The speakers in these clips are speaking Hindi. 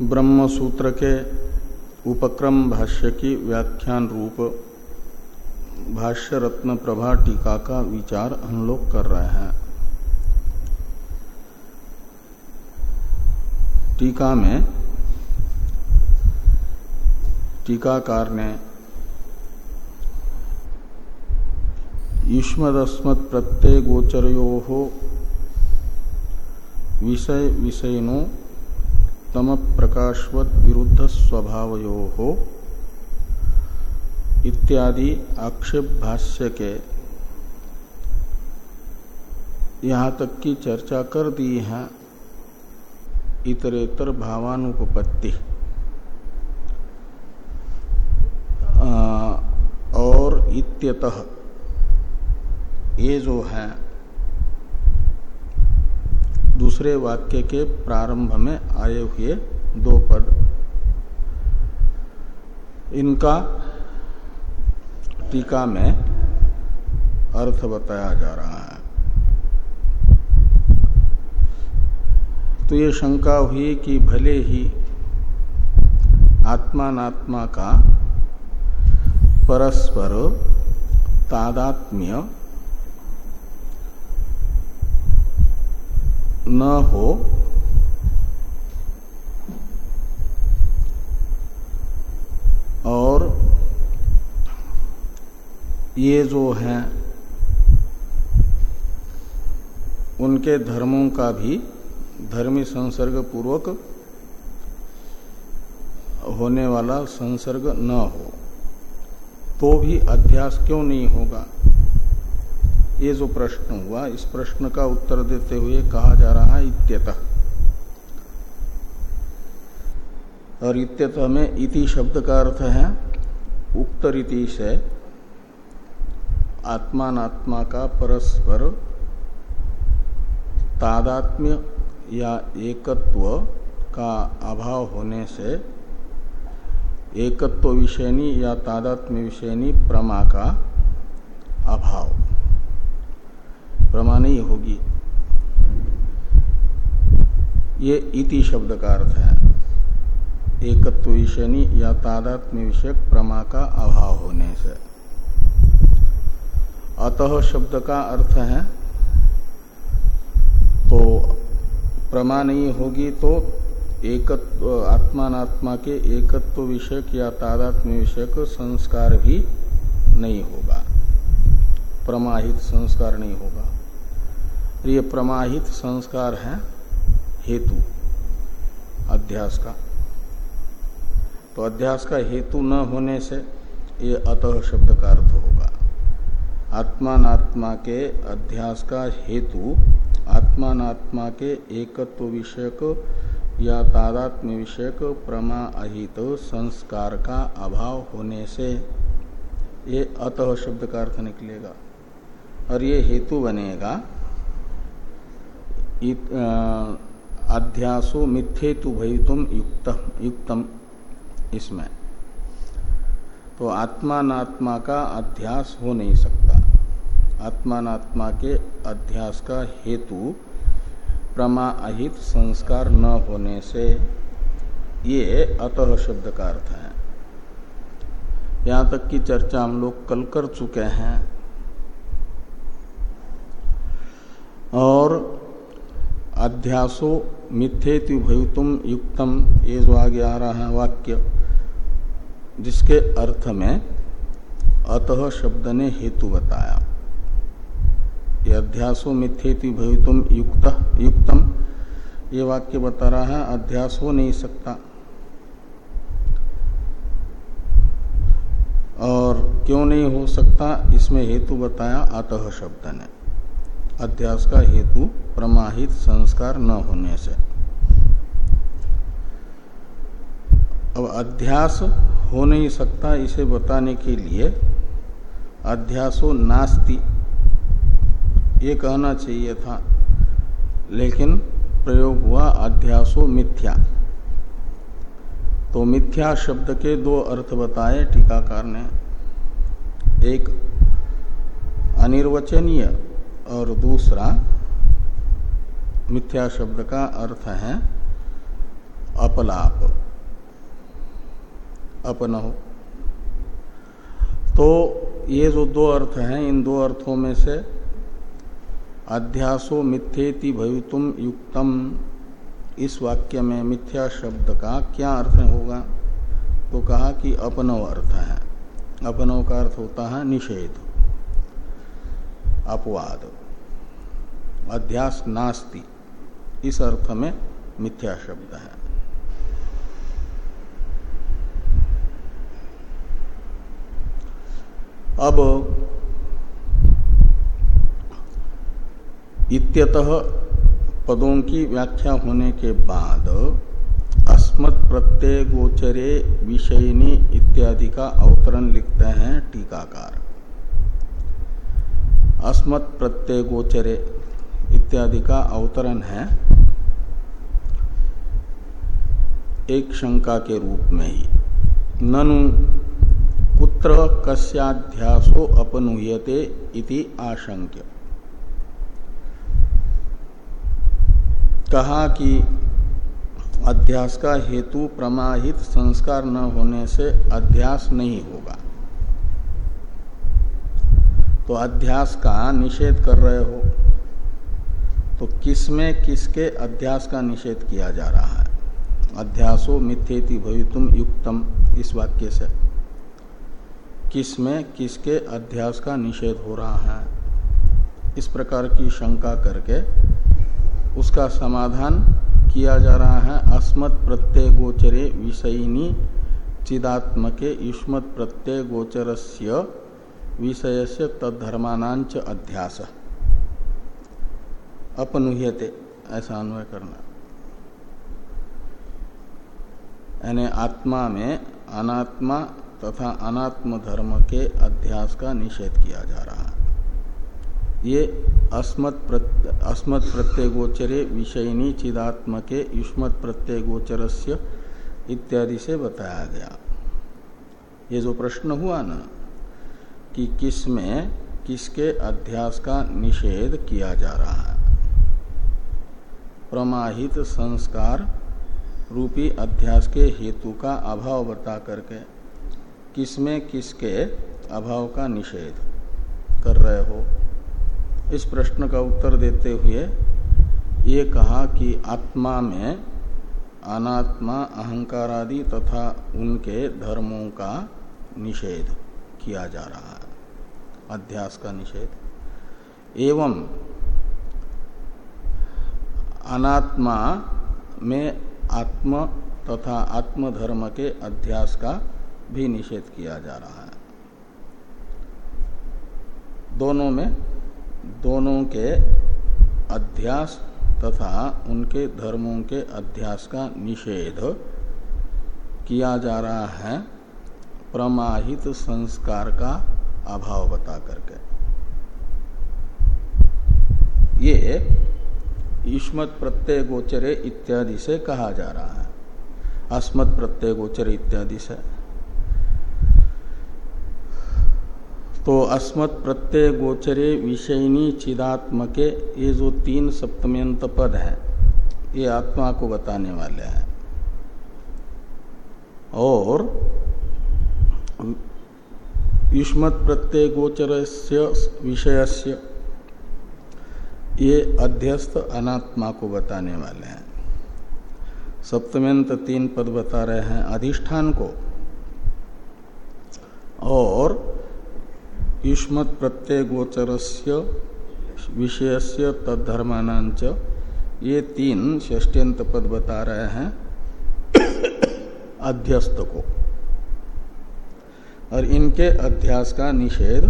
ब्रह्म सूत्र के उपक्रम भाष्य की व्याख्यान रूप भाष्य रत्न प्रभा टीका का विचार हम लोग कर रहे हैं। टीका में टीकाकार ने युष्मदस्मत् प्रत्यय गोचरयो विषय विषयनो तम प्रकाशवत विरुद्ध स्वभावयो हो इत्यादि आक्षेप भाष्य के यहाँ तक की चर्चा कर दी है इतरेतर भावानुपत्ति और इत्यतः ये जो है दूसरे वाक्य के प्रारंभ में आए हुए दो पद। इनका टीका में अर्थ बताया जा रहा है। तो ये शंका हुई कि भले ही आत्मात्मा का परस्पर तादात्म्य न हो, और ये जो हैं, उनके धर्मों का भी धर्मी संसर्ग पूर्वक होने वाला संसर्ग न हो तो भी अध्यास क्यों नहीं होगा? ये जो प्रश्न हुआ, इस प्रश्न का उत्तर देते हुए कहा जा रहा है इत्यतः। और इत्यतः में इति शब्द का अर्थ है उक्त रीति से आत्मात्मा का परस्पर तादात्म्य या एकत्व का अभाव होने से एकत्व विषयनी या तादात्म्य विषयनी प्रमा का अभाव। प्रमा नहीं होगी। ये इति शब्द का अर्थ है। एकत्व विषयनी या तादात्म्य विषयक प्रमा का अभाव होने से। अतः शब्द का अर्थ है तो प्रमा नहीं होगी तो एकत्व आत्मात्मा के एकत्व विषयक या तादात्म्य विषयक संस्कार भी नहीं होगा। प्रमाहित संस्कार नहीं होगा। ये प्रमाहित संस्कार है हेतु, अध्यास का। तो अध्यास का हेतु न होने से ये अतः शब्द का अर्थ होगा। आत्मात्मा के अध्यास का हेतु आत्मात्मा के एकत्व विषयक या तादात्म्य विषयक प्रमा अहित संस्कार का अभाव होने से ये अतः शब्द का अर्थ निकलेगा। और ये हेतु बनेगा अध्यासो मिथ्येतु भवितुम युक्त, युक्तम इसमें। तो आत्मात्मा का अध्यास हो नहीं सकता। आत्मात्मा के अध्यास का हेतु प्रमा अहित संस्कार न होने से ये अतः शब्द का अर्थ है। यहाँ तक की चर्चा हम लोग कल कर चुके हैं। और अध्यासो मिथ्येति भयुतुम युक्तम, ये जो आगे आ रहा है वाक्य, जिसके अर्थ में अतः शब्द ने हेतु बताया। ये अध्यासो मिथ्येति युक्त, युक्तम, ये वाक्य बता रहा है, अध्यास हो नहीं सकता। और क्यों नहीं हो सकता, इसमें हेतु बताया अतः शब्द ने। अध्यास का हेतु प्रमाहित संस्कार न होने से। अब अध्यास हो नहीं सकता इसे बताने के लिए अध्यासो नास्ति। ये कहना चाहिए था, लेकिन प्रयोग हुआ अध्यासो मिथ्या। तो मिथ्या शब्द के दो अर्थ बताए टीकाकार ने। एक, अनिर्वचनीय और दूसरा मिथ्या शब्द का अर्थ है अपलाप। अपन हो तो ये जो दो अर्थ हैं, इन दो अर्थों में से अध्यासो मिथ्येति भवितुम युक्तम। इस वाक्य में मिथ्या शब्द का क्या अर्थ होगा? तो कहा कि अपनव अर्थ है। अपनव का अर्थ होता है निषेध, अपवाद। अध्यास नास्ति। इस अर्थ में मिथ्या शब्द है। अब इत्यतः पदों की व्याख्या होने के बाद अस्मत् प्रत्यय गोचरे विषयनी इत्यादि का अवतरण लिखते हैं टीकाकार। अस्मत् प्रत्यय गोचरे इत्यादि का अवतरण है। एक शंका के रूप में ही। ननु कुत्र कस्याध्यासो अपनुयते इति आशंक्य। कहा कि अध्यास का हेतु प्रमाहित संस्कार न होने से अध्यास नहीं होगा। तो अध्यास का निषेध कर रहे हो। तो किसमें किसके अध्यास का निषेध किया जा रहा है? अध्यासो मिथ्येति भवितुम युक्तम, इस वाक्य से। किसमें किसके अध्यास का निषेध हो रहा है? इस प्रकार की शंका करके उसका समाधान किया जा रहा है। अस्मत् प्रत्यय गोचरे विषयिनी चिदात्मके युष्मत प्रत्यय विषय से तद्धर्मानांच अध्यास। अपनुह्यते ऐसा अन्वय करना। यानी आत्मा में अनात्मा तथा अनात्म धर्म के अध्यास का निषेध किया जा रहा है। ये अस्मत् प्रत्य, अस्मत् प्रत्यय गोचरे विषयनी चिदात्म के युष्मत प्रत्यय गोचरस्य इत्यादि से बताया गया। ये जो प्रश्न हुआ ना कि किसमें किसके अध्यास का निषेध किया जा रहा है प्रमाहित संस्कार रूपी अध्यास के हेतु का अभाव बता करके किसमें किसके अभाव का निषेध कर रहे हो? इस प्रश्न का उत्तर देते हुए ये कहा कि आत्मा में अनात्मा, अहंकार आदि तथा उनके धर्मों का निषेध किया जा रहा है। अध्यास का निषेध। एवं अनात्मा में आत्म तथा आत्मधर्म के अध्यास का भी निषेध किया जा रहा है। दोनों में, दोनों के अध्यास तथा उनके धर्मों के अध्यास का निषेध किया जा रहा है, प्रमाहित संस्कार का अभाव बता करके। ये युष्मत प्रत्यय गोचरे इत्यादि से कहा जा रहा है। अस्मत् प्रत्यय गोचर इत्यादि से। तो अस्मत् प्रत्यय गोचरे विषयनी चिदात्मके, ये जो तीन सप्तम्यंत पद है, ये आत्मा को बताने वाले हैं। और युष्मत प्रत्यय गोचर से ये अध्यस्त अनात्मा को बताने वाले हैं। सप्तम्यंत तीन पद बता रहे हैं अधिष्ठान को। और युष्मत प्रत्यय विषय से तद्धर्मानाच ये तीन षष्ट्यंत पद बता रहे हैं अध्यस्त को। और इनके अध्यास का निषेध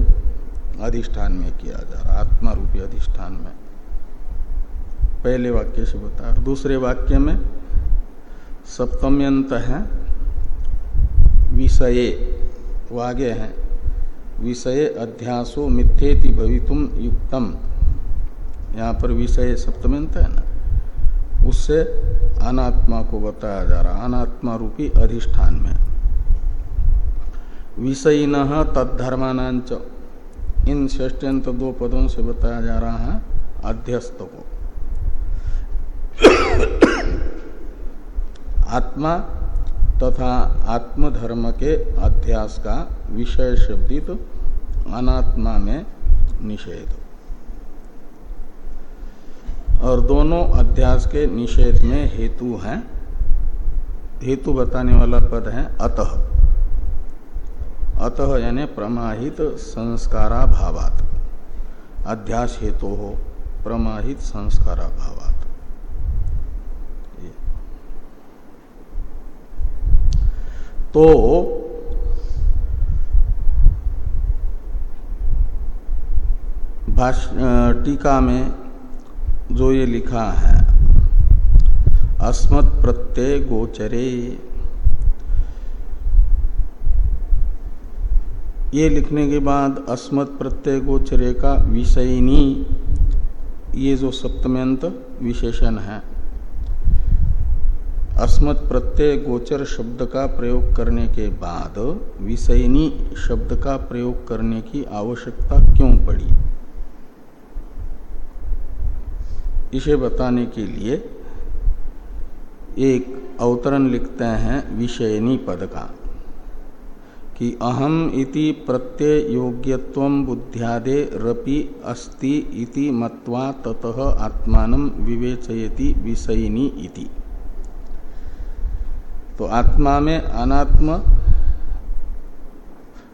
अधिष्ठान में किया जा रहा आत्मा रूपी अधिष्ठान में। पहले वाक्य से बता दूसरे वाक्य में सप्तम्यंत है, विषये वागे हैं। विषय अध्यासो मिथ्येति भवितुम युक्तम। यहाँ पर विषय सप्तमंत है ना? उससे अनात्मा को बताया जा रहा अनात्मा रूपी अधिष्ठान में। विषयी न तद्धर्मानांच इन षष्ट्यंत दो पदों से बताया जा रहा है अध्यस्त को आत्मा तथा आत्मधर्म के अध्यास का विषय शब्दित अनात्मा में निषेध। और दोनों अध्यास के निषेध में हेतु है। हेतु बताने वाला पद है अतः। अतः यानी प्रमाहित संस्कारा भावात अध्यास हेतु हो, प्रमाहित संस्कारा भावात तो टीका में जो ये लिखा है, अस्मत् प्रत्यय गोचरे। ये लिखने के बाद अस्मत् प्रत्यय गोचरे का विषयनी ये जो सप्तम्यंत विशेषण है अस्मत् प्रत्यय गोचर शब्द का प्रयोग करने के बाद विषयनी शब्द का प्रयोग करने की आवश्यकता क्यों पड़ी? इसे बताने के लिए एक अवतरण लिखते हैं विषयनी पद का, कि अहम इति प्रत्यय योग्यत्व बुद्ध्यादे रपि अस्ति इति मत्वा ततः आत्मान विवेचयति विषयिनी इति। तो आत्मा में अनात्म,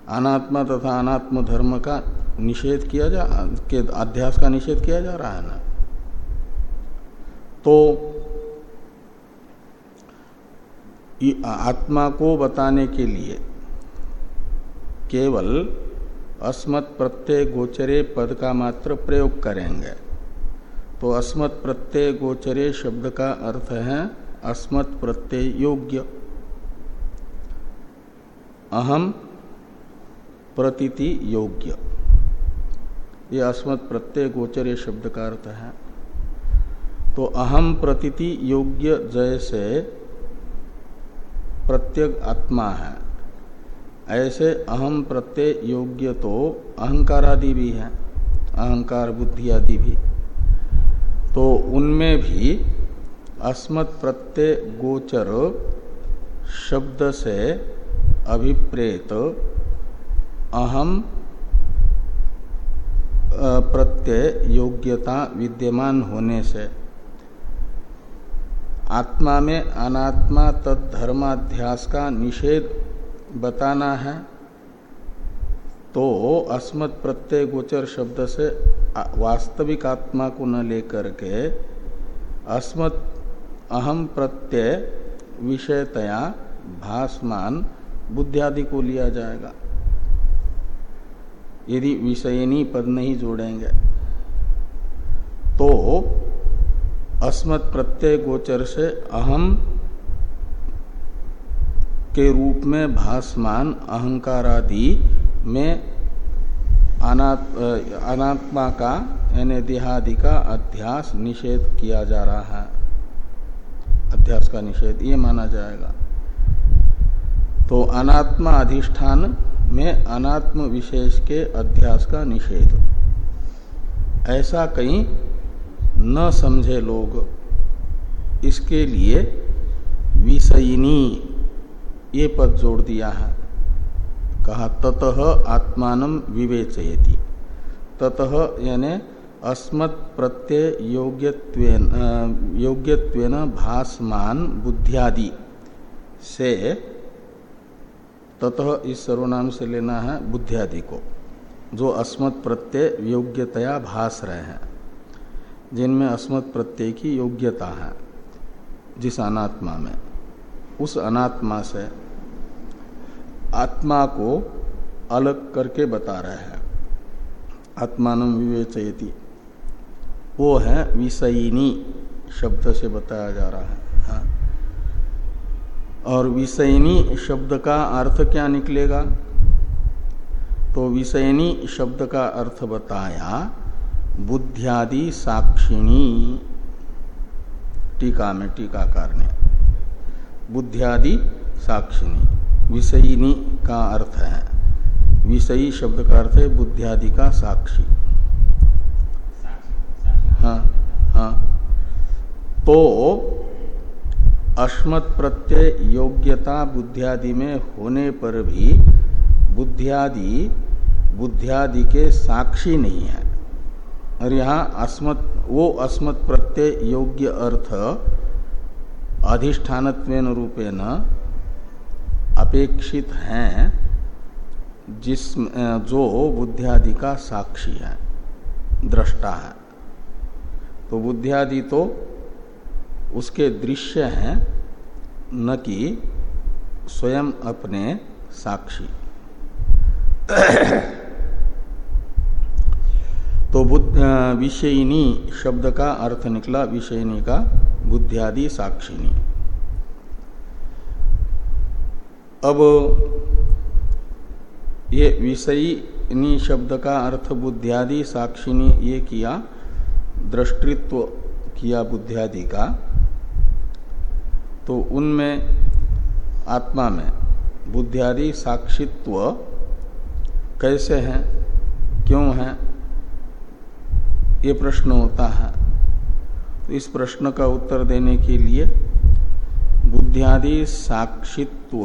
अनात्मा तथा अनात्म धर्म का निषेध किया जा, के अध्यास का निषेध किया जा रहा है ना? तो आत्मा को बताने के लिए केवल अस्मत् प्रत्यय गोचरे पद का मात्र प्रयोग करेंगे। तो अस्मत् प्रत्यय गोचरे शब्द का अर्थ है अस्मत् प्रत्यय योग्य। अहम प्रतीति योग्य। ये अस्मत् प्रत्यय गोचरे शब्द का अर्थ है। तो अहम प्रतीति योग्य जैसे प्रत्येक आत्मा है, ऐसे अहम प्रत्यय योग्य तो अहंकार आदि भी है, अहंकार बुद्धि आदि भी। तो उनमें भी अस्मत् प्रत्यय गोचर शब्द से अभिप्रेत अहम प्रत्यय, योग्यता, विद्यमान होने से। आत्मा में अनात्मा तत्धर्माध्यास का निषेध बताना है। तो अस्मत् प्रत्यय गोचर शब्द से वास्तविक आत्मा को न लेकर के अस्मत् अहम प्रत्यय विषयतया भासमान बुद्धियादि को लिया जाएगा। यदि विषयनी पद नहीं जोड़ेंगे तो अस्मत् प्रत्यय गोचर से अहम के रूप में भासमान अहंकार आदि में अनात्मा का, यानी देहादि का अध्यास निषेध किया जा रहा है। अध्यास का निषेध ये माना जाएगा। तो अनात्मा अधिष्ठान में अनात्म विशेष के अध्यास का निषेध। ऐसा कहीं न समझे लोग। इसके लिए विषयिनी ये पद जोड़ दिया है। कहा, ततः आत्मान विवेचयति। ततः यानी अस्मत् प्रत्यय योग्यत्वेन योग्यत्वेन भासमान बुद्धियादि से ततः इस सर्वनाम से लेना है बुद्धियादि को, जो अस्मत् प्रत्यय योग्यतया भास रहे हैं, जिनमें अस्मत् प्रत्यय की योग्यता है, जिस अनात्मा में। उस अनात्मा से आत्मा को अलग करके बता रहे हैं। आत्मान विवेचयति। वो है विषयिनी शब्द से बताया जा रहा है। हाँ। और विषयनी शब्द का अर्थ क्या निकलेगा? तो विषयनी शब्द का अर्थ बताया बुद्धियादि साक्षिणी। टीका में टीकाकार ने। बुद्धियादि साक्षिणी विषयिनी का अर्थ है। विषयी शब्द का अर्थ है बुद्धियादि का साक्षी। हाँ हाँ। तो अस्मत् प्रत्यय योग्यता बुद्धियादि में होने पर भी बुद्धियादि बुद्धियादि के साक्षी नहीं है। और यहाँ अस्मत् वो अस्मत् प्रत्यय योग्य अर्थ अधिष्ठान रूपेण अपेक्षित हैं, जिस, जो बुद्धियादि का साक्षी है, दृष्टा है। तो बुद्धियादि तो उसके दृश्य हैं न कि स्वयं अपने साक्षी। तो विषयिनी शब्द का अर्थ निकला, विषयिनी का बुद्धियादि साक्षिनी। अब ये विषयी शब्द का अर्थ बुद्धियादि साक्षिनी ये किया, दृष्टित्व किया बुद्धियादि का। तो उनमें आत्मा में बुद्धियादि साक्षित्व कैसे हैं, क्यों हैं, ये प्रश्न होता है। तो इस प्रश्न का उत्तर देने के लिए बुद्धियादि साक्षित्व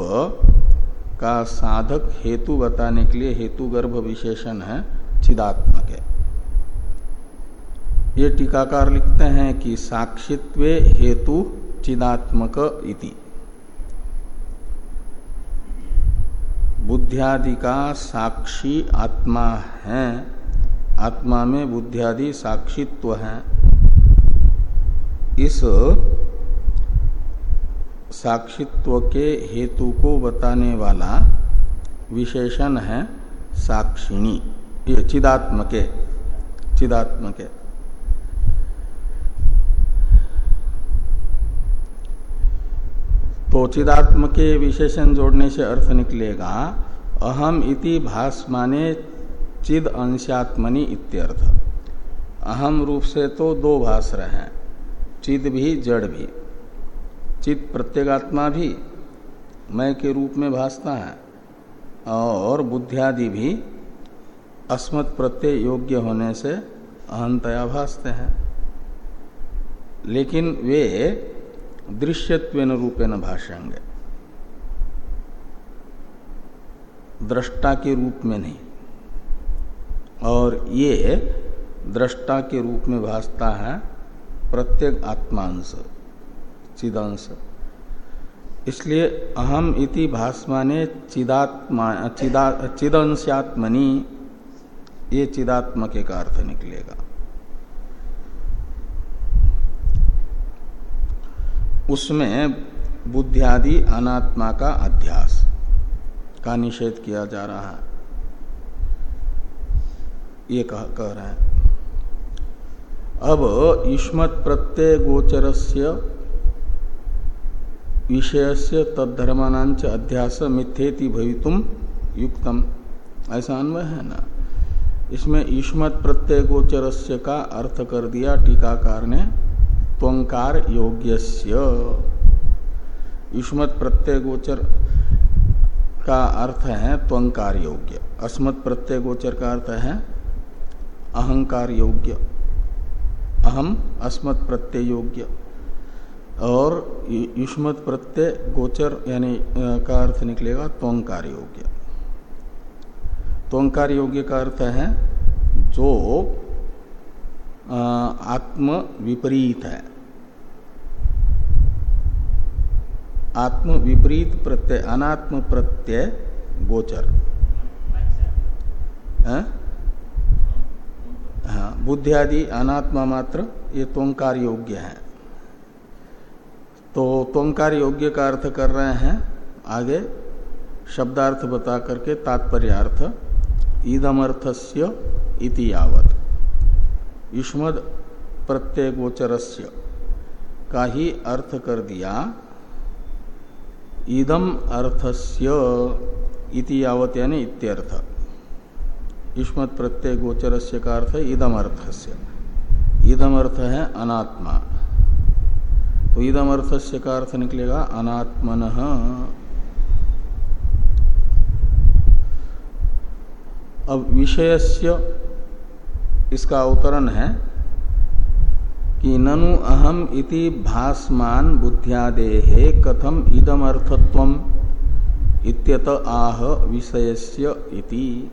का साधक हेतु बताने के लिए हेतु गर्भ विशेषण है चिदात्मक। है ये टीकाकार लिखते हैं कि साक्षित्व हेतु चिदात्मक इति। बुद्धियादि का साक्षी आत्मा है, आत्मा में बुद्धियादि साक्षित्व है। इस साक्षित्व के हेतु को बताने वाला विशेषण है साक्षिणी। ये चिदात्मके चिदात्मके। तो चिदात्म के विशेषण जोड़ने से अर्थ निकलेगा, अहम इति भाषमाने चिद अंशात्मनि इत्यर्थ। अहम रूप से तो दो भाष रहे हैं, चिद भी, जड़ भी। चित प्रत्येगात्मा भी, मैं के रूप में भासता है, और बुद्धियादि भी, अस्मत् प्रत्यय योग्य होने से अहंतया भासते हैं। लेकिन वे दृश्यत्वेन रूपेण भाष्यांगे। दृष्टा के रूप में नहीं। और ये दृष्टा के रूप में भासता है प्रत्येक आत्मांश, चिदांश। इसलिए अहम इति भाषमाने चिदात्मा, चिदा चिदंशात्मनि ये चिदात्मक का अर्थ निकलेगा। उसमें बुद्धियादि अनात्मा का अध्यास का निषेध किया जा रहा है। ये कह, कह रहे हैं। अब युष्मत प्रत्यय गोचर से विषय से तद्धर्मानांच अध्यास मिथ्येति भवितुम युक्तम। ऐसा अन्वय है ना? इसमें युष्मत प्रत्यय गोचर का अर्थ कर दिया टीकाकार ने। त्वंकार योग्यस्य। युष्मत प्रत्यय गोचर का अर्थ है त्वंकार योग्य। अस्मत् प्रत्यय गोचर का अर्थ है अहंकार योग्य। अहम अस्मत् प्रत्यय योग्य। और युष्मत प्रत्यय गोचर यानी का अर्थ निकलेगा त्वंकार योग्य। त्वंकार योग्य का अर्थ है जो आत्म विपरीत है। आत्म विपरीत प्रत्यय अनात्म प्रत्यय गोचर। हाँ, हाँ बुद्धि आदि अनात्मा मात्र ये तोंकार योग्य है। तो तोंकार योग्य का अर्थ कर रहे हैं आगे शब्दार्थ बता करके तात्पर्यार्थ ईदमर्थस्य इति यावत। युष्मद प्रत्यय गोचरस्य का ही अर्थ कर दिया इदम अर्थस्य इति यावत यानी इत्यर्थ। युष्मत प्रत्यय गोचर से का अर्थ इदम अर्थस्य। इदम अर्थ है अनात्मा। तो इदम अर्थस्य का अर्थ निकलेगा अनात्मन। अब विषयस्य इसका अवतरण है कि ननु अहम इति भासमान बुद्ध्यादे कथम इदम इत्यत आह विषयस्य इति।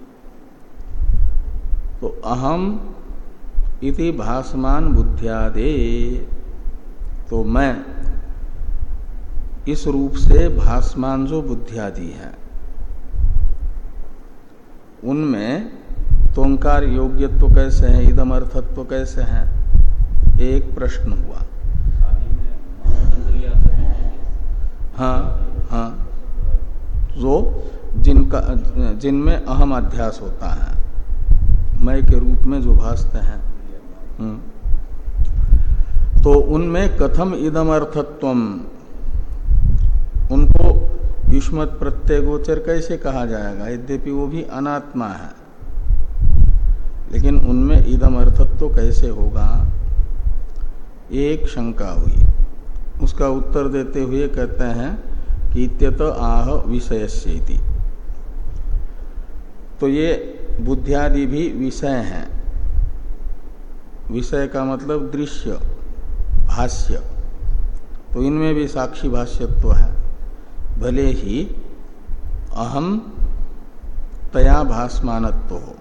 तो अहम इति भासमान बुद्ध्यादे। तो मैं इस रूप से भासमान जो बुद्धियादि है, उनमें तोंकार योग्यत्व कैसे है इदम अर्थत्व कैसे है? एक प्रश्न हुआ। हाँ हाँ। जो जिनका, जिनमें अहम अध्यास होता है, मय के रूप में जो भासते हैं हम्म। तो उनमें कथम इदम अर्थत्व उनको युष्मत प्रत्यय गोचर कैसे कहा जाएगा? यद्यपि वो भी अनात्मा है। लेकिन उनमें इदम अर्थत्व कैसे होगा? एक शंका हुई। उसका उत्तर देते हुए कहते हैं कि इत्यत आह विषय से तो ये बुद्धियादि भी विषय हैं। विषय का मतलब दृश्य, भाष्य। तो इनमें भी साक्षी भाष्यत्व तो है। भले ही अहम तया भाषमानत्व। तो हो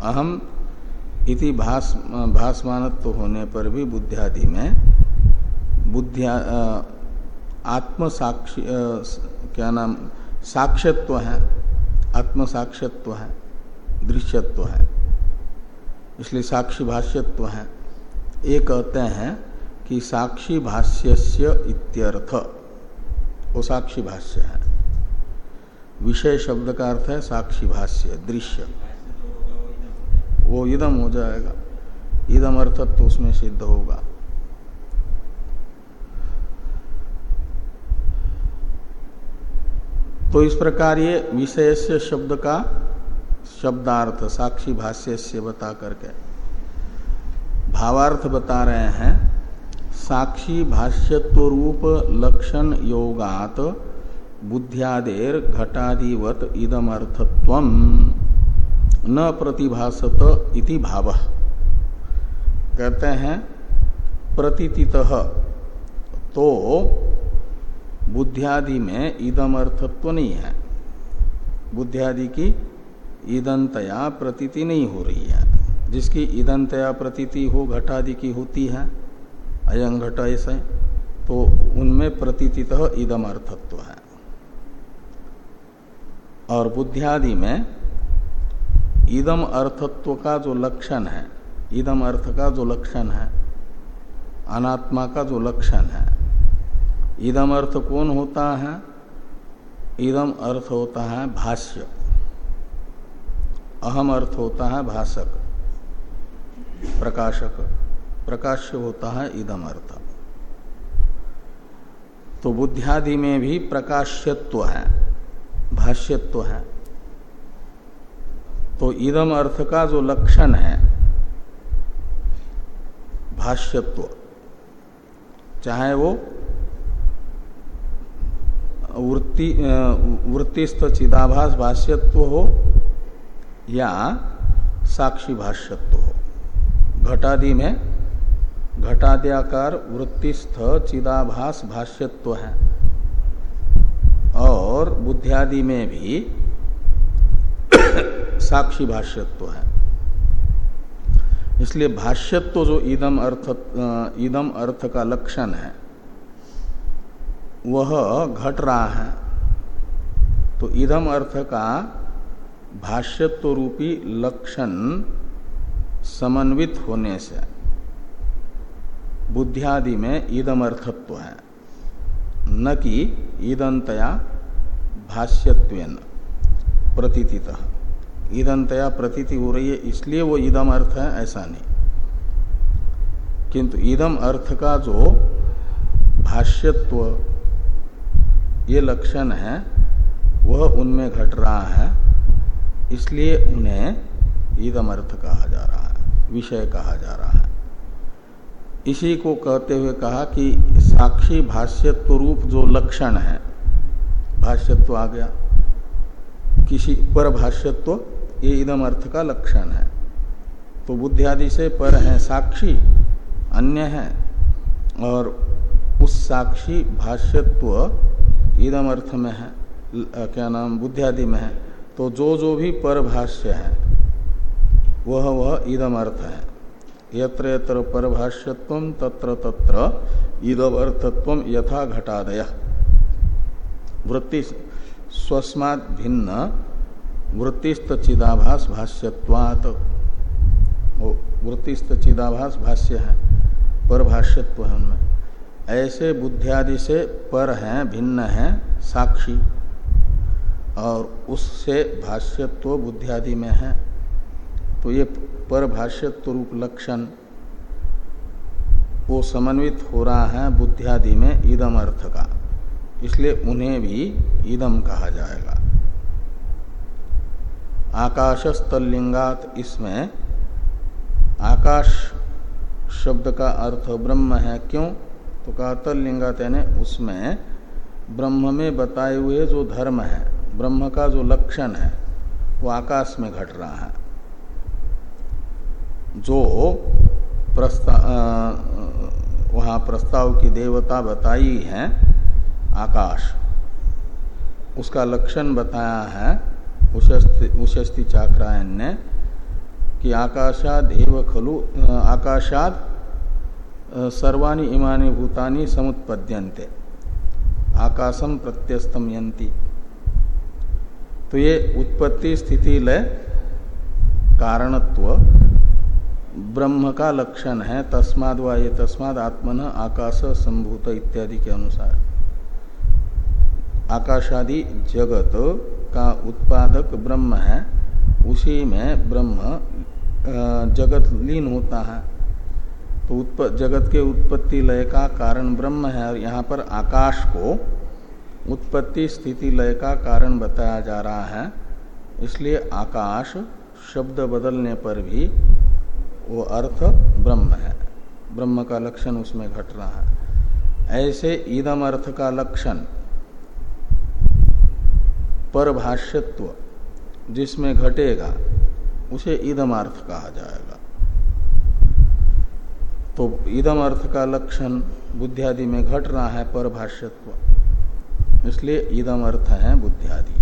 अहम इति भास भाषमानत्व होने पर भी बुद्धियादि में बुद्धिया आत्म साक्षी क्या नाम साक्ष्यत्व है आत्म साक्ष्यत्व है, दृश्यत्व है, इसलिए साक्षी भाष्यत्व है। ये कहते हैं कि साक्षी भाष्यस्य इत्यर्थ, वो साक्षी भाष्य है। विषय शब्द का अर्थ है साक्षी भाष्य, दृश्य। वो इदम हो जाएगा। इदम अर्थत्व उसमें सिद्ध होगा। तो इस प्रकार ये विषय से शब्द का शब्दार्थ, साक्षी भाष्य से बता करके। भावार्थ बता रहे हैं, साक्षी भाष्यत्व रूप लक्षण योगात बुद्धियादेर घटादिवत इदमर्थत्व न प्रतिभासत इति भाव। कहते हैं, प्रतीतित। तो बुद्धियादि में ईदम अर्थत्व नहीं है। बुद्धियादि की ईदंतया प्रतीति नहीं हो रही है। जिसकी ईदंतया प्रतीति हो, घटादि की होती है अयंग घट ऐसे तो उनमें प्रतीतित ईदम अर्थत्व है। और बुद्धियादि में ईदम अर्थत्व का जो लक्षण है, इदम अर्थ का जो लक्षण है, अनात्मा का जो लक्षण है, इदम अर्थ कौन होता है? इदम अर्थ होता है भाष्य। अहम अर्थ होता है भाषक। प्रकाशक। प्रकाश्य होता है इदम अर्थ। तो बुद्धियादि में भी प्रकाश्यत्व है, भाष्यत्व है। तो इदम अर्थ का जो लक्षण है, भाष्यत्व, चाहे वो वृत्ति वृत्तिस्थ चिदाभास भाष्यत्व हो या साक्षी भाष्यत्व हो। घटादि में घटाद्याकार वृत्तिस्थ चिदाभास भाष्यत्व है। और बुद्धियादि में भी साक्षी भाष्यत्व है। इसलिए भाष्यत्व जो इदम अर्थ इदम अर्थ का लक्षण है, वह घट रहा है। तो इधम अर्थ का भाष्यत्व रूपी लक्षण समन्वित होने से बुद्धियादि में ईदम अर्थत्व है। न कि ईदंतया भाष्यत्वेन प्रतीतित। ईदंतया प्रतीति हो रही है, इसलिए वो ईदम अर्थ है, ऐसा नहीं। किंतु ईदम अर्थ का जो भाष्यत्व, ये लक्षण है, वह उनमें घट रहा है, इसलिए उन्हें ईदम अर्थ कहा जा रहा है, विषय कहा जा रहा है। इसी को कहते हुए कहा कि साक्षी भाष्यत्व रूप जो लक्षण है, भाष्यत्व आ गया, किसी पर भाष्यत्व ये इदम अर्थ का लक्षण है। तो बुद्धि आदि से पर है साक्षी, अन्य है, और उस साक्षी भाष्यत्व इदम अर्थ में है क्या नाम बुद्धियादि में है। तो जो जो भी पर भाष्य है, वह वह इदम अर्थ है। यत्र यत्र परभाष्यत्व तत्र तत्र इदवर्थत्व यथा घटादय। वृत्ति स्वस्मात् भिन्न वृत्तिस्त चिदाभास भाष्यत्वात्। वृत्तिस्त चिदाभास भाष्य है परभाष्यत्व है उनमें। ऐसे बुद्धियादि से पर हैं, भिन्न हैं, साक्षी। और उससे भाष्यत्व बुद्धियादि में है। तो ये पर भाष्यत्व रूप लक्षण वो समन्वित हो रहा है बुद्धियादि में इदम अर्थ का। इसलिए उन्हें भी इदम कहा जाएगा। आकाश स्तलिंगात इसमें आकाश शब्द का अर्थ ब्रह्म है। क्यों? तो कहा तलिंगात यानी उसमें ब्रह्म में बताए हुए जो धर्म है, ब्रह्म का जो लक्षण है, वो आकाश में घट रहा है। जो प्रस्ताव वहाँ प्रस्ताव की देवता बताई है, आकाश, उसका लक्षण बताया है उशस्ति चाक्रायन ने कि आकाशाद एव खलु आकाशाद सर्वाणी इमानी भूतानी समुत्पद्यन्ते। आकाशम प्रत्यस्तम यंती तो ये उत्पत्ति स्थिति लय कारणत्व ब्रह्म का लक्षण है, तस्माद व ये तस्माद आत्मन आकाश, संभूत इत्यादि के अनुसार। आकाशादि जगत का उत्पादक ब्रह्म है, उसी में ब्रह्म जगत लीन होता है। तो उत्प, जगत के उत्पत्ति लय का कारण ब्रह्म है, और यहाँ पर आकाश को उत्पत्ति स्थिति लय का कारण बताया जा रहा है। इसलिए आकाश शब्द बदलने पर भी वो अर्थ ब्रह्म है। ब्रह्म का लक्षण उसमें घट रहा है। ऐसे ईदम अर्थ का लक्षण परभाष्यत्व, जिसमें घटेगा, उसे इदम अर्थ कहा जाएगा। तो इदम अर्थ का लक्षण बुद्धियादि में घट रहा है परभाष्यत्व, इसलिए इदम अर्थ है बुद्धियादि।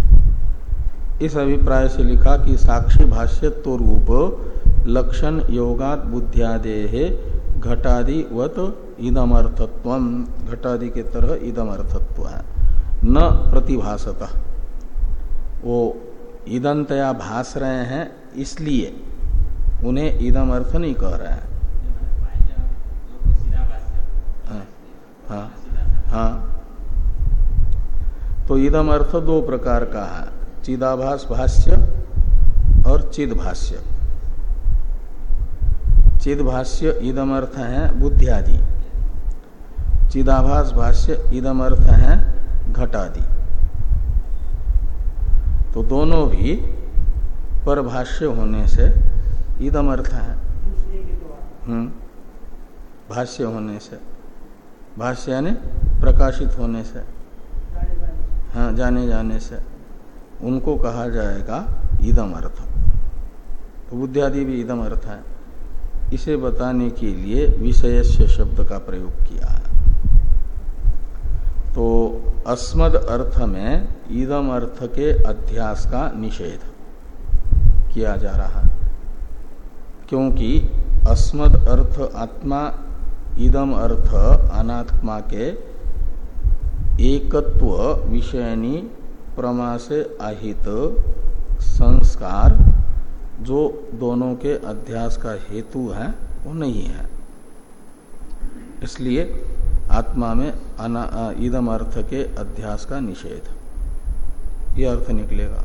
इस अभिप्राय से लिखा कि साक्षी भाष्यत्व रूप लक्षण योगात बुद्धियादे घटादि वत इदमर्थत्व घटादि के तरह इदम अर्थत्व है। न प्रतिभासत। वो ईदंतया भास रहे हैं, इसलिए उन्हें ईदम अर्थ नहीं कह रहे हैं। हाँ हाँ हाँ। तो ईदम अर्थ दो प्रकार का है, चिदाभास भाष्य और चिद भाष्य चिद भाष्य इदम अर्थ है बुद्धियादि। चिदाभास भाष्य इदम अर्थ है घटादि। तो दोनों भी परभाष्य होने से इदम अर्थ है। हम्म। भाष्य होने से। भाष्य यानी प्रकाशित होने से। हाँ जाने जाने से। उनको कहा जाएगा इदम अर्थ। तो बुद्धियादि भी इदम अर्थ है। इसे बताने के लिए विषयस्य शब्द का प्रयोग किया है। तो अस्मद अर्थ में ईदम अर्थ के अध्यास का निषेध किया जा रहा है। क्योंकि अस्मद अर्थ आत्मा ईदम अर्थ अनात्मा के एकत्व विषयनी प्रमा से आहित संस्कार जो दोनों के अध्यास का हेतु है, वो नहीं है। इसलिए आत्मा में इदम अर्थ के अध्यास का निषेध। ये अर्थ निकलेगा।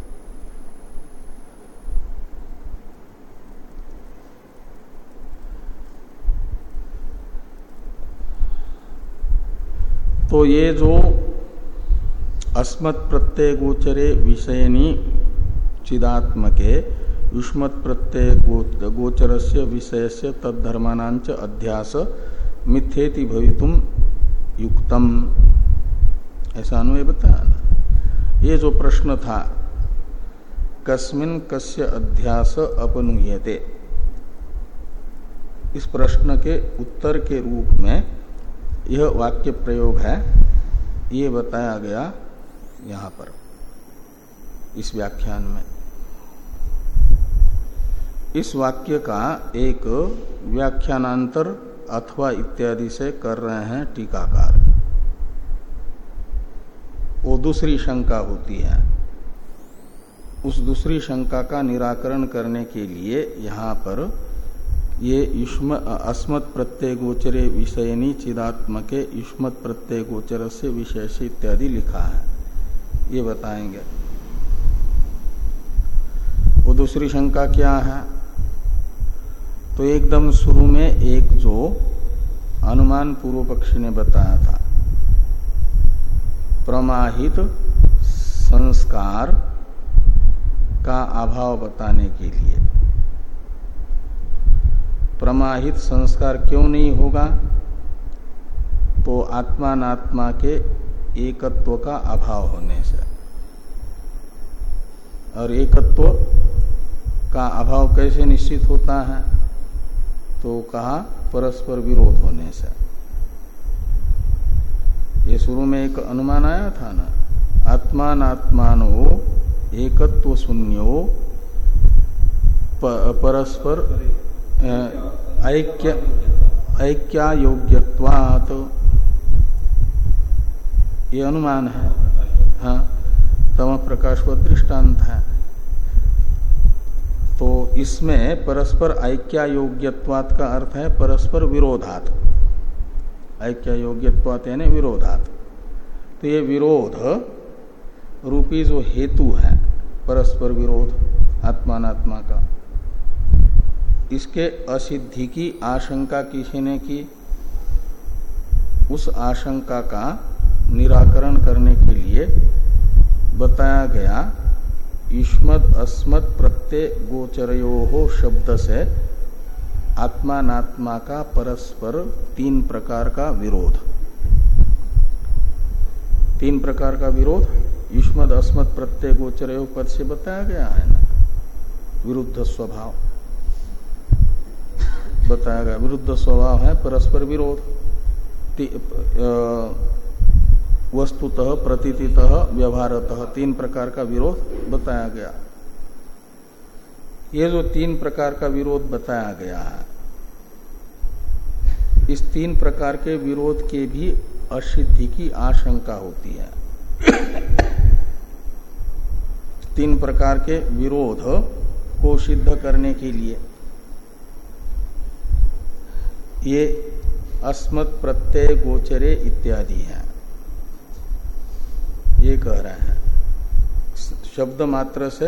तो ये जो अस्मत् प्रत्यय गोचरे विषयनी चिदात्मके, युष्मत प्रत्यय गोचर से विषय से तद्धर्मानांच अध्यास मिथ्येति भवितुम युक्तम। ऐसा अनुय बताया ना। ये जो प्रश्न था, कस्मिन कस्य अध्यास अपनुयते इस प्रश्न के उत्तर के रूप में यह वाक्य प्रयोग है। ये बताया गया यहाँ पर, इस व्याख्यान में। इस वाक्य का एक व्याख्यानांतर अथवा इत्यादि से कर रहे हैं टीकाकार। वो दूसरी शंका होती है। उस दूसरी शंका का निराकरण करने के लिए यहाँ पर ये युष्म अस्मत् प्रत्यय गोचरे विषयनी चिदात्म के युष्मत प्रत्यय गोचर से विशेष इत्यादि लिखा है। ये बताएँगे। वो दूसरी शंका क्या है? तो एकदम शुरू में एक जो अनुमान पूर्व पक्षी ने बताया था, प्रमाहित संस्कार का अभाव बताने के लिए। प्रमाहित संस्कार क्यों नहीं होगा? तो आत्मात्मा के एकत्व का अभाव होने से। और एकत्व का अभाव कैसे निश्चित होता है? तो कहा, परस्पर विरोध होने से। ये शुरू में एक अनुमान आया था ना? आत्मात्मानो एकत्व शून्यो परस्पर ऐक्य ऐक्या योग्यवात ये अनुमान है। हाँ तम प्रकाश व दृष्टांत है। तो इसमें परस्पर ऐक्या योग्यवात का अर्थ है परस्पर विरोधात। ऐक्या योग्यवात यानी विरोधात। तो ये विरोध रूपी जो हेतु है, परस्पर विरोध आत्मात्मा का, इसके असिद्धि की आशंका किसी ने की? उस आशंका का निराकरण करने के लिए बताया गया युष्मद अस्मद प्रत्यय गोचरयो हो शब्द से आत्मात्मा का परस्पर तीन प्रकार का विरोध। तीन प्रकार का विरोध? युष्मद अस्मद प्रत्यय गोचरयो पद से बताया गया है ना? विरुद्ध स्वभाव। बताया गया। विरुद्ध स्वभाव है, परस्पर विरोध। वस्तुतः, प्रतीतितः, व्यवहारतः, तीन प्रकार का विरोध बताया गया। ये जो तीन प्रकार का विरोध बताया गया है, इस तीन प्रकार के विरोध के भी असिद्धि की आशंका होती है। तीन प्रकार के विरोध को सिद्ध करने के लिए, ये अस्मत् प्रत्यय गोचरे इत्यादि है। ये कह रहे हैं। शब्द मात्र से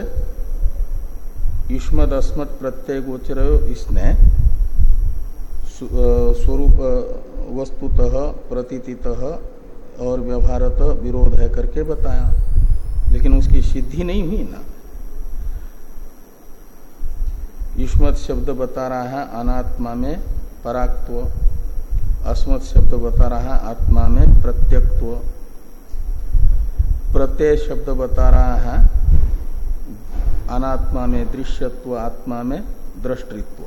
युष्मद अस्मत् प्रत्यय गोचर इसने स्वरूप वस्तुतः, प्रतीतितः और व्यवहारत विरोध है करके बताया। लेकिन उसकी सिद्धि नहीं हुई ना। युष्मत शब्द बता रहा है अनात्मा में पराक्त्व। अस्मत् शब्द बता रहा है आत्मा में प्रत्यक्त्व। प्रत्यय शब्द बता रहा है, अनात्मा में, दृश्यत्व, आत्मा में, दृष्टित्व।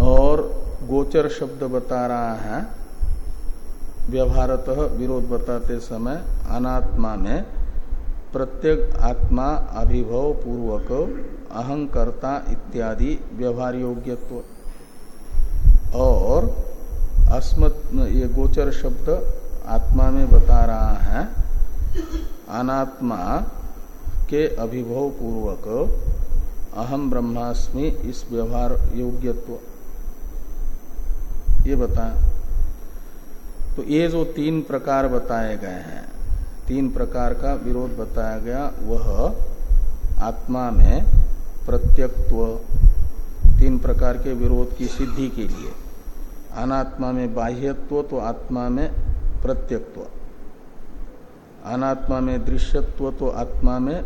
और गोचर शब्द बता रहा है, व्यवहारतः विरोध बताते समय, अनात्मा में, प्रत्येक आत्मा, अभिभव, पूर्वक, अहंकर्ता इत्यादि व्यवहार योग्यत्व और अस्मत्, ये गोचर शब्द आत्मा में बता रहा है, अनात्मा के अभिभव पूर्वक अहम ब्रह्मास्मि इस व्यवहार योग्यत्व। ये बताया तो ये जो तीन प्रकार बताए गए हैं, तीन प्रकार का विरोध बताया गया, वह आत्मा में प्रत्यक्त्व, तीन प्रकार के विरोध की सिद्धि के लिए। अनात्मा में बाह्यत्व तो आत्मा में प्रत्यक्त्व। अनात्मा में दृश्यत्व तो आत्मा में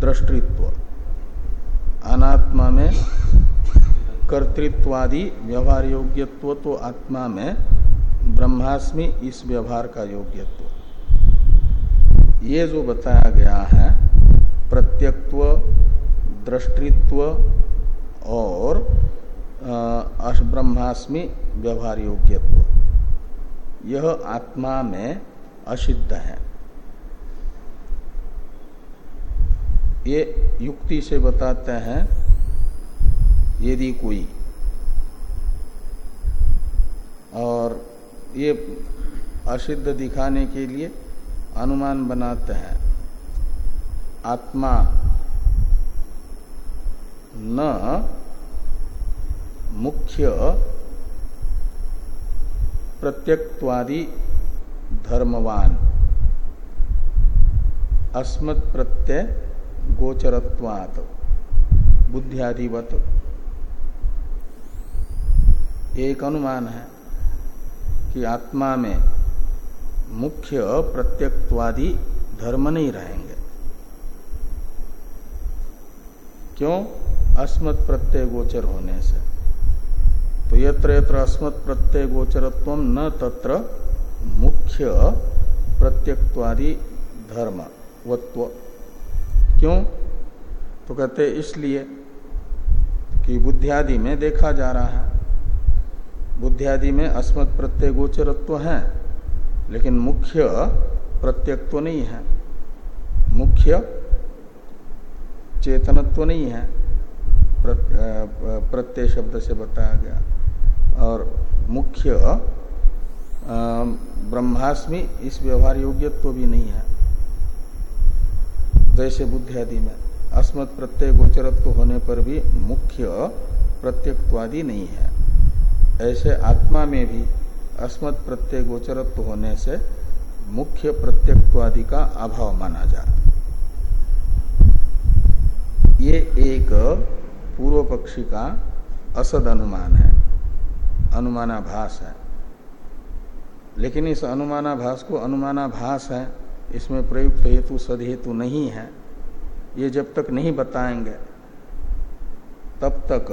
दृष्टित्व। अनात्मा में कर्तृत्वादि व्यवहार योग्यत्व तो आत्मा में ब्रह्मास्मि इस व्यवहार का योग्यत्व। ये जो बताया गया है, प्रत्यक्त्व, दृष्टित्व और ब्रह्मास्मि व्यवहार योग्यत्व यह आत्मा में असिद्ध है। ये युक्ति से बताते हैं, यदि कोई। और ये असिद्ध दिखाने के लिए अनुमान बनाते हैं। आत्मा न मुख्य प्रत्यक्वादि धर्मवान। अस्मत् प्रत्यय गोचरत्वात्। बुद्धियादिवत। एक अनुमान है कि आत्मा में मुख्य प्रत्यक्वादि धर्म नहीं रहेंगे। क्यों? अस्मत् प्रत्यय गोचर होने से। तो यत्र यत्र अस्मत् प्रत्यय गोचरत्व न तत्र मुख्य प्रत्यक्वादि धर्म, वत्व। क्यों? तो कहते इसलिए कि बुद्धियादि में देखा जा रहा है। बुद्धियादि में अस्मत् प्रत्यय गोचरत्व है, लेकिन मुख्य प्रत्यक्त्व नहीं है। मुख्य चेतनत्व नहीं है। प्रत्यय शब्द से बताया गया। और मुख्य ब्रह्मास्मि इस व्यवहार योग्यत्व भी नहीं है। जैसे बुद्धि आदि में। अस्मत् प्रत्यय गोचरत्व होने पर भी मुख्य प्रत्यक्वादि नहीं है। ऐसे आत्मा में भी अस्मत् प्रत्यय गोचरत्व होने से मुख्य प्रत्यक्वादि का अभाव माना जाए ये एक पूर्व पक्षी का असद अनुमान है। अनुमानाभास है। लेकिन इस अनुमानाभास को अनुमानाभास है, इसमें प्रयुक्त हेतु सद हेतु नहीं है। ये जब तक नहीं बताएँगे, तब तक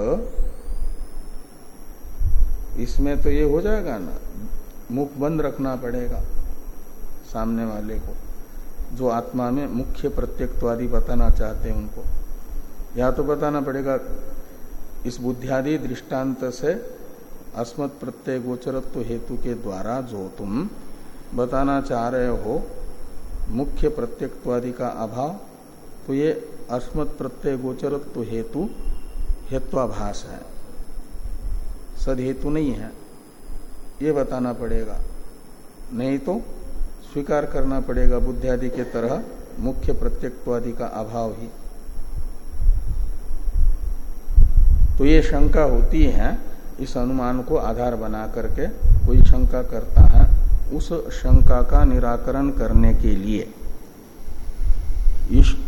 इसमें तो ये हो जाएगा ना, मुख बंद रखना पड़ेगा सामने वाले को, जो आत्मा में मुख्य प्रत्यक्तवादी बताना चाहते हैं उनको। या तो बताना पड़ेगा, इस बुद्धियादि दृष्टांत से अस्मत् प्रत्यय गोचरत्व हेतु के द्वारा जो तुम बताना चाह रहे हो, मुख्य प्रत्यक्वादि का अभाव तो ये अस्मत् प्रत्यय गोचरत्व हेतु हेत्वाभास है। सद हेतु नहीं है। ये बताना पड़ेगा। नहीं तो स्वीकार करना पड़ेगा बुद्धियादि के तरह मुख्य प्रत्यक्वादि का अभाव ही। तो ये शंका होती है इस अनुमान को आधार बना करके कोई शंका करता है, उस शंका का निराकरण करने के लिए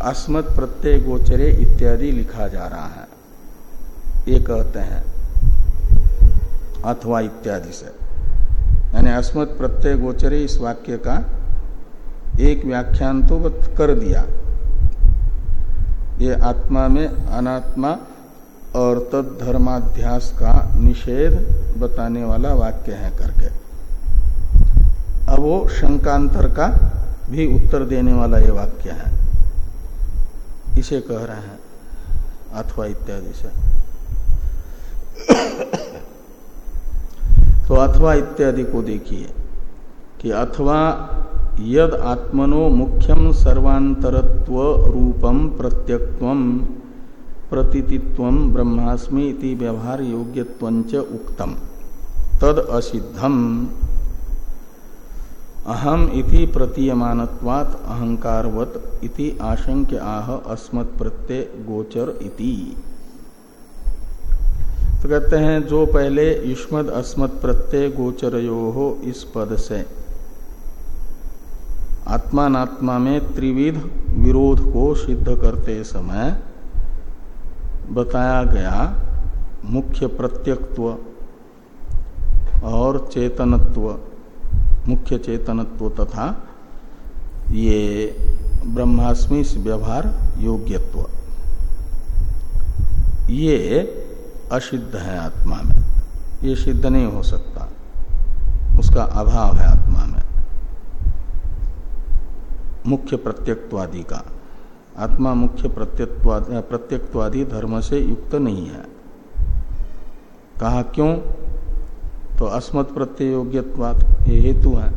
अस्मत प्रत्यय गोचरे इत्यादि लिखा जा रहा है। ये कहते हैं, अथवा इत्यादि से। यानी अस्मत प्रत्यय गोचरे इस वाक्य का एक व्याख्यान तो कर दिया। ये आत्मा में अनात्मा और तद धर्माध्यास का निषेध बताने वाला वाक्य है करके। अब वो शंकांतर का भी उत्तर देने वाला ये वाक्य है। इसे कह रहे हैं, अथवा इत्यादि से। तो अथवा इत्यादि को देखिए कि अथवा यद आत्मनो मुख्यम सर्वांतरत्व रूपम प्रत्यक्वम प्रतीतित्व ब्रह्मास्मि व्यवहार योग्यत्व उक्तम। तद असिद्धम। अहम इति प्रतीयमानत्वात् अहंकारवत इति आशंक्य आह अस्मत् प्रत्यय गोचर इति। तो कहते हैं, जो पहले युष्मद अस्मत् प्रत्यय गोचरयो हो इस पद से आत्मात्मा में त्रिविध विरोध को सिद्ध करते समय बताया गया मुख्य प्रत्यक्त्व और चेतनत्व, मुख्य चेतनत्व तथा ये ब्रह्मास्मि व्यवहार योग्यत्व। ये असिद्ध है आत्मा में। ये सिद्ध नहीं हो सकता। उसका अभाव है आत्मा में। मुख्य प्रत्यक्वादि का। आत्मा मुख्य प्रत्यक्वादी धर्म से युक्त नहीं है। कहा क्यों? तो अस्मत् प्रत्यय ये हेतु है।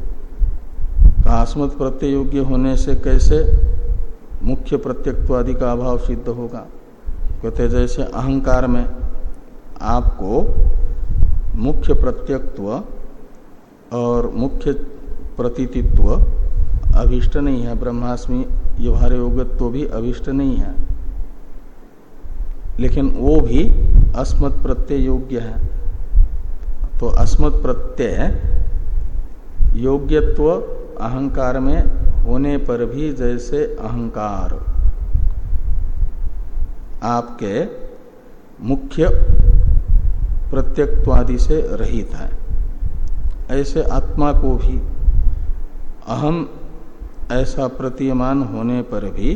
कहा, अस्मत् प्रत्यय योग्य होने से कैसे मुख्य प्रत्यक्वादि का अभाव सिद्ध होगा? कहते जैसे अहंकार में आपको मुख्य प्रत्यक्त्व और मुख्य प्रतीतित्व अभिष्ट नहीं है, ब्रह्मास्मि व्यवहार योगत्व भी अभिष्ट नहीं है। लेकिन वो भी अस्मत् प्रत्यय योग्य है। तो अस्मत् प्रत्यय योग्यत्व अहंकार में होने पर भी जैसे अहंकार। आपके मुख्य प्रत्यक्वादि से रहित है। ऐसे आत्मा को भी अहम ऐसा प्रतीयमान होने पर भी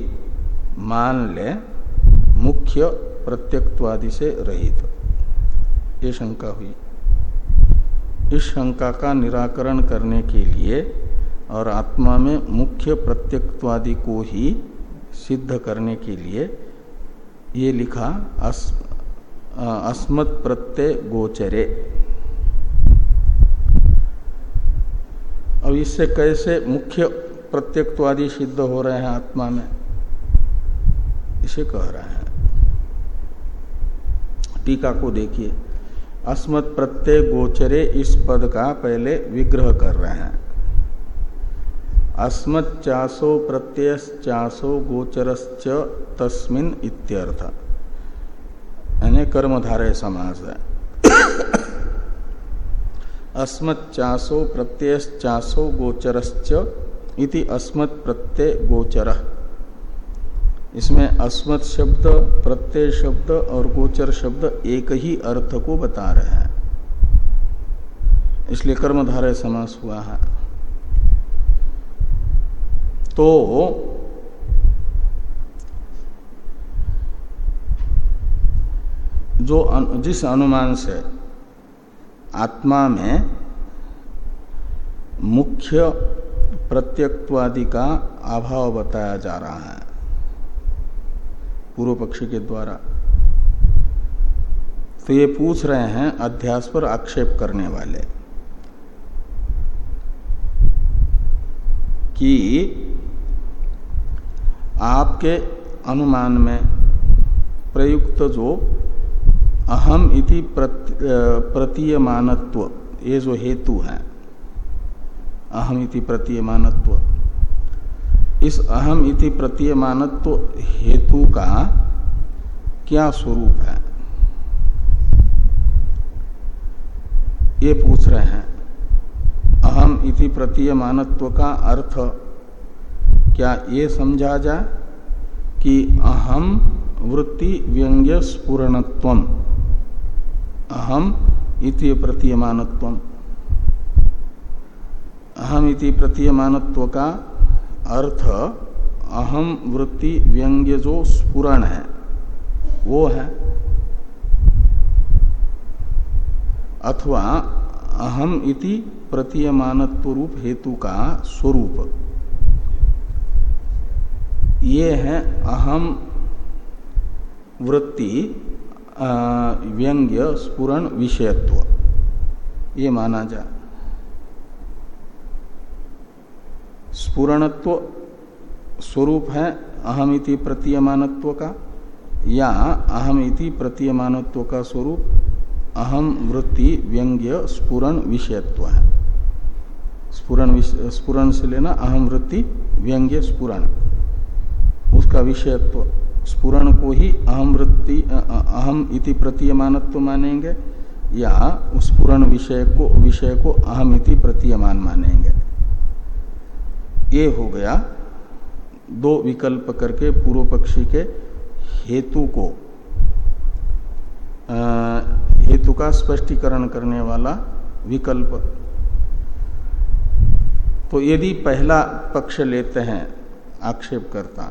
मान ले मुख्य प्रत्यक्वादि से रहित। ये शंका हुई। इस शंका का निराकरण करने के लिए और आत्मा में मुख्य प्रत्यक्वादि को ही सिद्ध करने के लिए ये लिखा अस, अस्मत् प्रत्यय गोचरे। अब इससे कैसे मुख्य प्रत्यक्वादि सिद्ध हो रहे हैं आत्मा में। इसे कह रहे हैं। टीका को देखिए। अस्मत् प्रत्यय गोचरे इस पद का पहले विग्रह कर रहे हैं। अस्मच्चासो प्रत्ययश्चासो गोचरश्च तस्मिन इत्यर्थ। यानी कर्मधारय समास है। अस्मच्चासो प्रत्ययश्चासो गोचरश्च इति अस्मत् प्रत्यय गोचर। इसमें अस्मत् शब्द, प्रत्यय शब्द और गोचर शब्द एक ही अर्थ को बता रहे हैं। इसलिए कर्मधारय समास हुआ है। तो जो जिस अनुमान से आत्मा में मुख्य प्रत्यक्वादि का अभाव बताया जा रहा है। पूर्व पक्षी के द्वारा। तो ये पूछ रहे हैं अध्यास पर आक्षेप करने वाले कि आपके अनुमान में प्रयुक्त जो अहम इति प्रतीयमानत्व, ये जो हेतु है अहम इति प्रतीयमानत्व। इस अहम इति प्रतीयमानत्व हेतु का क्या स्वरूप है? ये पूछ रहे हैं। अहम इति प्रतीयमानत्व का अर्थ क्या ये समझा जाए कि अहम वृत्ति व्यंग्य स्पूर्णत्व अहम इति प्रतीयमानत्व अहम इति प्रतीयमानत्व का अर्थ अहम वृत्ति व्यंग्य जो स्पुरण है। वो है। अथवा अहम इति प्रतीयमानत्व रूप हेतु का स्वरूप। ये है अहम वृत्ति व्यंग्य स्पुरण विषयत्व। ये माना जा स्पुरणत्व स्वरूप है, अहमिति प्रतीयमानत्व का, या अहमिति प्रतीयमानत्व का स्वरूप, अहम वृत्ति व्यंग्य स्पुरण विषयत्व है। स्पुरण स्पुरण से लेना अहम वृत्ति व्यंग्य स्पुरण उसका विषयत्व स्पुरण को ही अहम वृत्ति अहम इति प्रतीयमानत्व मानेंगे, या उस पुरण विषय को विषय को अहम इति प्रतीयमान मानेंगे। ये हो गया दो विकल्प करके पूर्व पक्षी के हेतु को। हेतु का स्पष्टीकरण करने वाला विकल्प। तो यदि पहला पक्ष लेते हैं आक्षेप करता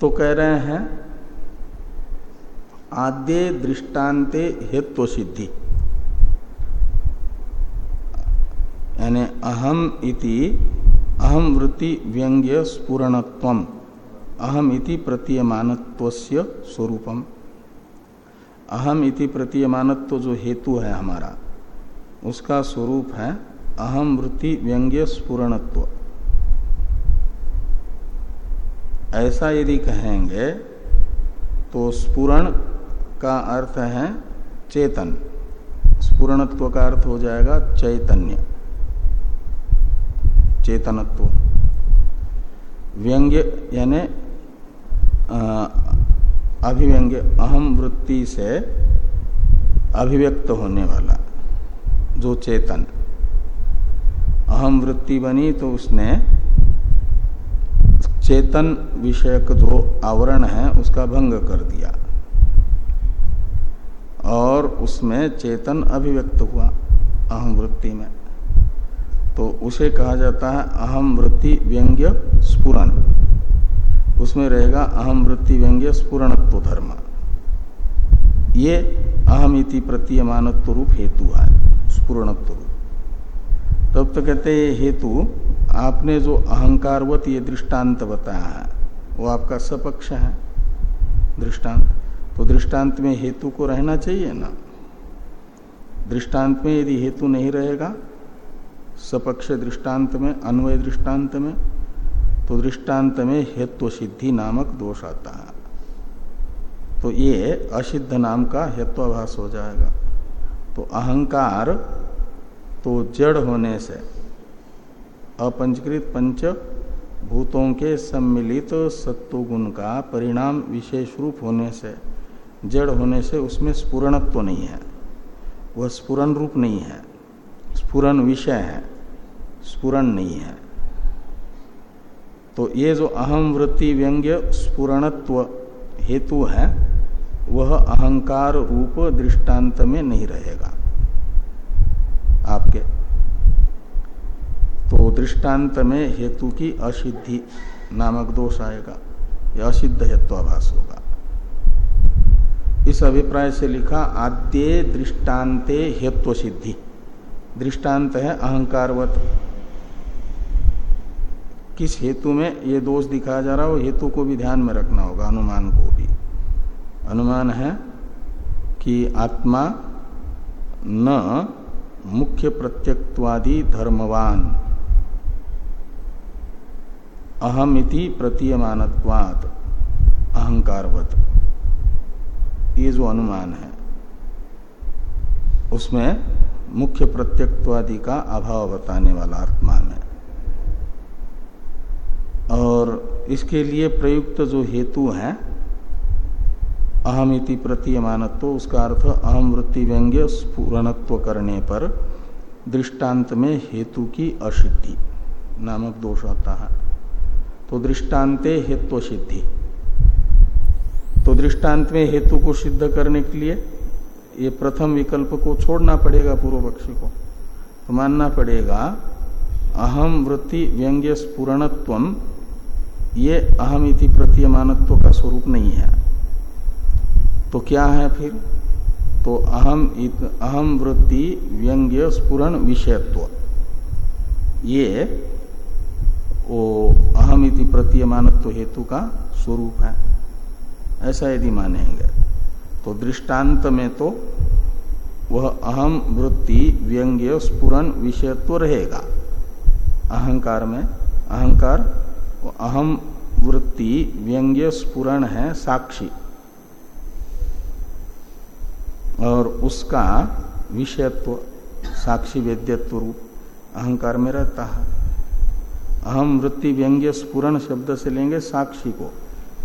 तो कह रहे हैं, आद्य दृष्टान्ते हेत्व सिद्धि यानी अहम इति, अहम वृत्ति व्यंग्य स्पूर्णत्व अहम इति प्रतीयमानत्व स्वरूपम। अहम इति प्रतीयमानत्व तो जो हेतु है हमारा, उसका स्वरूप है अहम वृत्ति व्यंग्य स्फुरणत्व। ऐसा यदि कहेंगे तो स्पुरण का अर्थ है चेतन। स्पुरणत्व का अर्थ हो जाएगा चैतन्य। चेतनत्व। व्यंग्य यानी अभिव्यंग्य अहम वृत्ति से अभिव्यक्त होने वाला, जो चेतन। अहम वृत्ति बनी तो उसने चेतन विषयक जो आवरण है, उसका भंग कर दिया। और उसमें चेतन अभिव्यक्त हुआ अहम वृत्ति में। तो उसे कहा जाता है अहम वृत्ति व्यंग्य स्पुरन उसमें रहेगा अहम वृत्ति व्यंग्य स्पुरणत्व धर्म। ये अहम इति प्रतीयमानत्व रूप हेतु है स्पुरणत्व रूप। तब तो कहते हैं हेतु, आपने जो अहंकारवत ये दृष्टांत बताया है, वो आपका सपक्ष है, दृष्टांत। तो दृष्टांत में हेतु को रहना चाहिए ना? दृष्टांत में यदि हेतु नहीं रहेगा सपक्ष दृष्टांत में, अन्वय दृष्टांत में तो दृष्टांत में हेत्व सिद्धि नामक दोष आता है। तो ये असिद्ध नाम का हेत्वाभास हो जाएगा। तो अहंकार तो जड़ होने से अपंचकृत पंच भूतों के सम्मिलित सत्व गुण का परिणाम विशेष रूप होने से, जड़ होने से उसमें स्पुरणत्व तो नहीं है। वह स्पुरन रूप नहीं है। स्पुरन विषय है स्पुरन नहीं है। तो ये जो अहम वृत्ति व्यंग्य स्पुरणत्व हेतु है, वह अहंकार रूप दृष्टांत में नहीं रहेगा। आपके तो दृष्टांत में हेतु की असिद्धि नामक दोष आएगा यह असिद्ध हेत्वाभास होगा। इस अभिप्राय से लिखा, आद्य दृष्टान्ते हेत्व सिद्धि दृष्टांत है अहंकारवत। किस हेतु में ये दोष दिखाया जा रहा है, हेतु को भी ध्यान में रखना होगा, अनुमान को भी। अनुमान है कि आत्मा न मुख्य प्रत्यक्वादी धर्मवान। अहमिति प्रतीयमानत्वात्, अहंकारवत। ये जो अनुमान है, उसमें मुख्य प्रत्यक्वादि का अभाव बताने वाला आत्मा में और इसके लिए प्रयुक्त जो हेतु है अहमिति प्रतीयमानत्व, उसका अर्थ अहम वृत्ति व्यंग्य स्फुरनत्व करने पर दृष्टांत में हेतु की असिद्धि नामक दोष आता है। तो दृष्टान्ते हेत्व सिद्धि। तो दृष्टांत में हेतु को सिद्ध करने के लिए ये प्रथम विकल्प को छोड़ना पड़ेगा पूर्व पक्षी को। तो मानना पड़ेगा, अहम वृत्ति व्यंग्य स्पुरणत्व ये अहम इति प्रतीयमानत्व का स्वरूप नहीं है। तो क्या है फिर? तो अहम अहम वृत्ति व्यंग्य स्पुरण विषयत्व। ये, वो अहम इति प्रतीयमानत्व हेतु का स्वरूप है। ऐसा यदि मानेंगे तो दृष्टांत में तो वह अहम वृत्ति व्यंग्य स्पुरन विषयत्व तो रहेगा। अहंकार में अहंकार अहम वृत्ति व्यंग्य स्पुरण है साक्षी। और उसका विषयत्व साक्षी वेद्यत्व रूप अहंकार में रहता है। अहम वृत्ति व्यंग्य स्पुरण शब्द से लेंगे साक्षी को।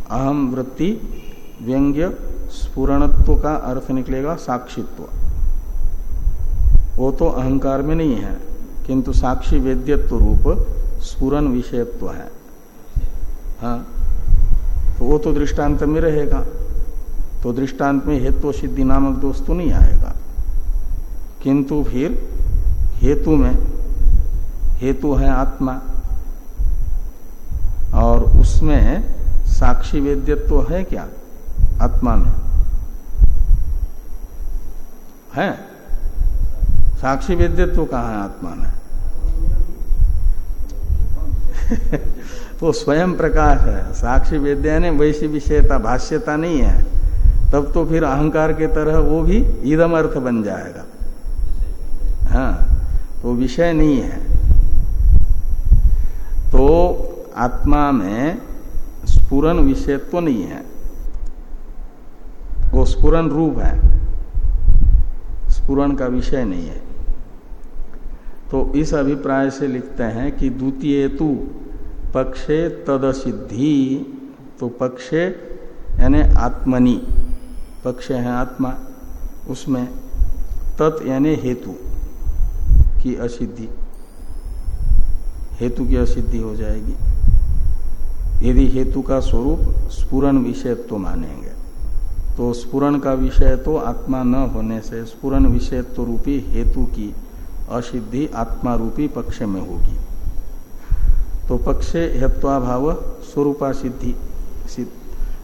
अहम वृत्ति व्यंग्य स्पुरणत्व का अर्थ निकलेगा साक्षित्व। वो तो अहंकार में नहीं है, किंतु साक्षी वेद्यत्व रूप स्पुरन विषयत्व है। हाँ तो वो तो दृष्टांत में रहेगा। तो दृष्टांत में हेतु सिद्धि नामक दोष तो नहीं आएगा। किंतु फिर हेतु में हेतु है आत्मा, और उसमें साक्षी वेद्यत्व है क्या? आत्मा में। है? साक्षी वेद्यत्व कहा है आत्मा में? तो स्वयं प्रकाश है। साक्षी वेद्य ने वैसी विषयता, भाष्यता नहीं है। तब तो फिर अहंकार के तरह वो भी इदम अर्थ बन जाएगा। हाँ वो विषय नहीं है। तो आत्मा में स्पुरन विषयत्व तो नहीं है। वो स्पुरन रूप है। स्पुरन का विषय नहीं है। तो इस अभिप्राय से लिखते हैं कि द्वितीय तु पक्षे तद सिद्धि तो पक्षे यानी आत्मनि, पक्ष है आत्मा, उसमें तत् यानी हेतु की असिद्धि। हेतु की असिद्धि हो जाएगी। यदि हेतु का स्वरूप स्पुरन विषय तो मानेंगे तो स्पुरन का विषय तो आत्मा न होने से स्पुरन विषयत्व रूपी हेतु की असिद्धि आत्मा रूपी पक्ष में होगी। तो पक्षे हेत्वाभाव स्वरूपा सिद्धि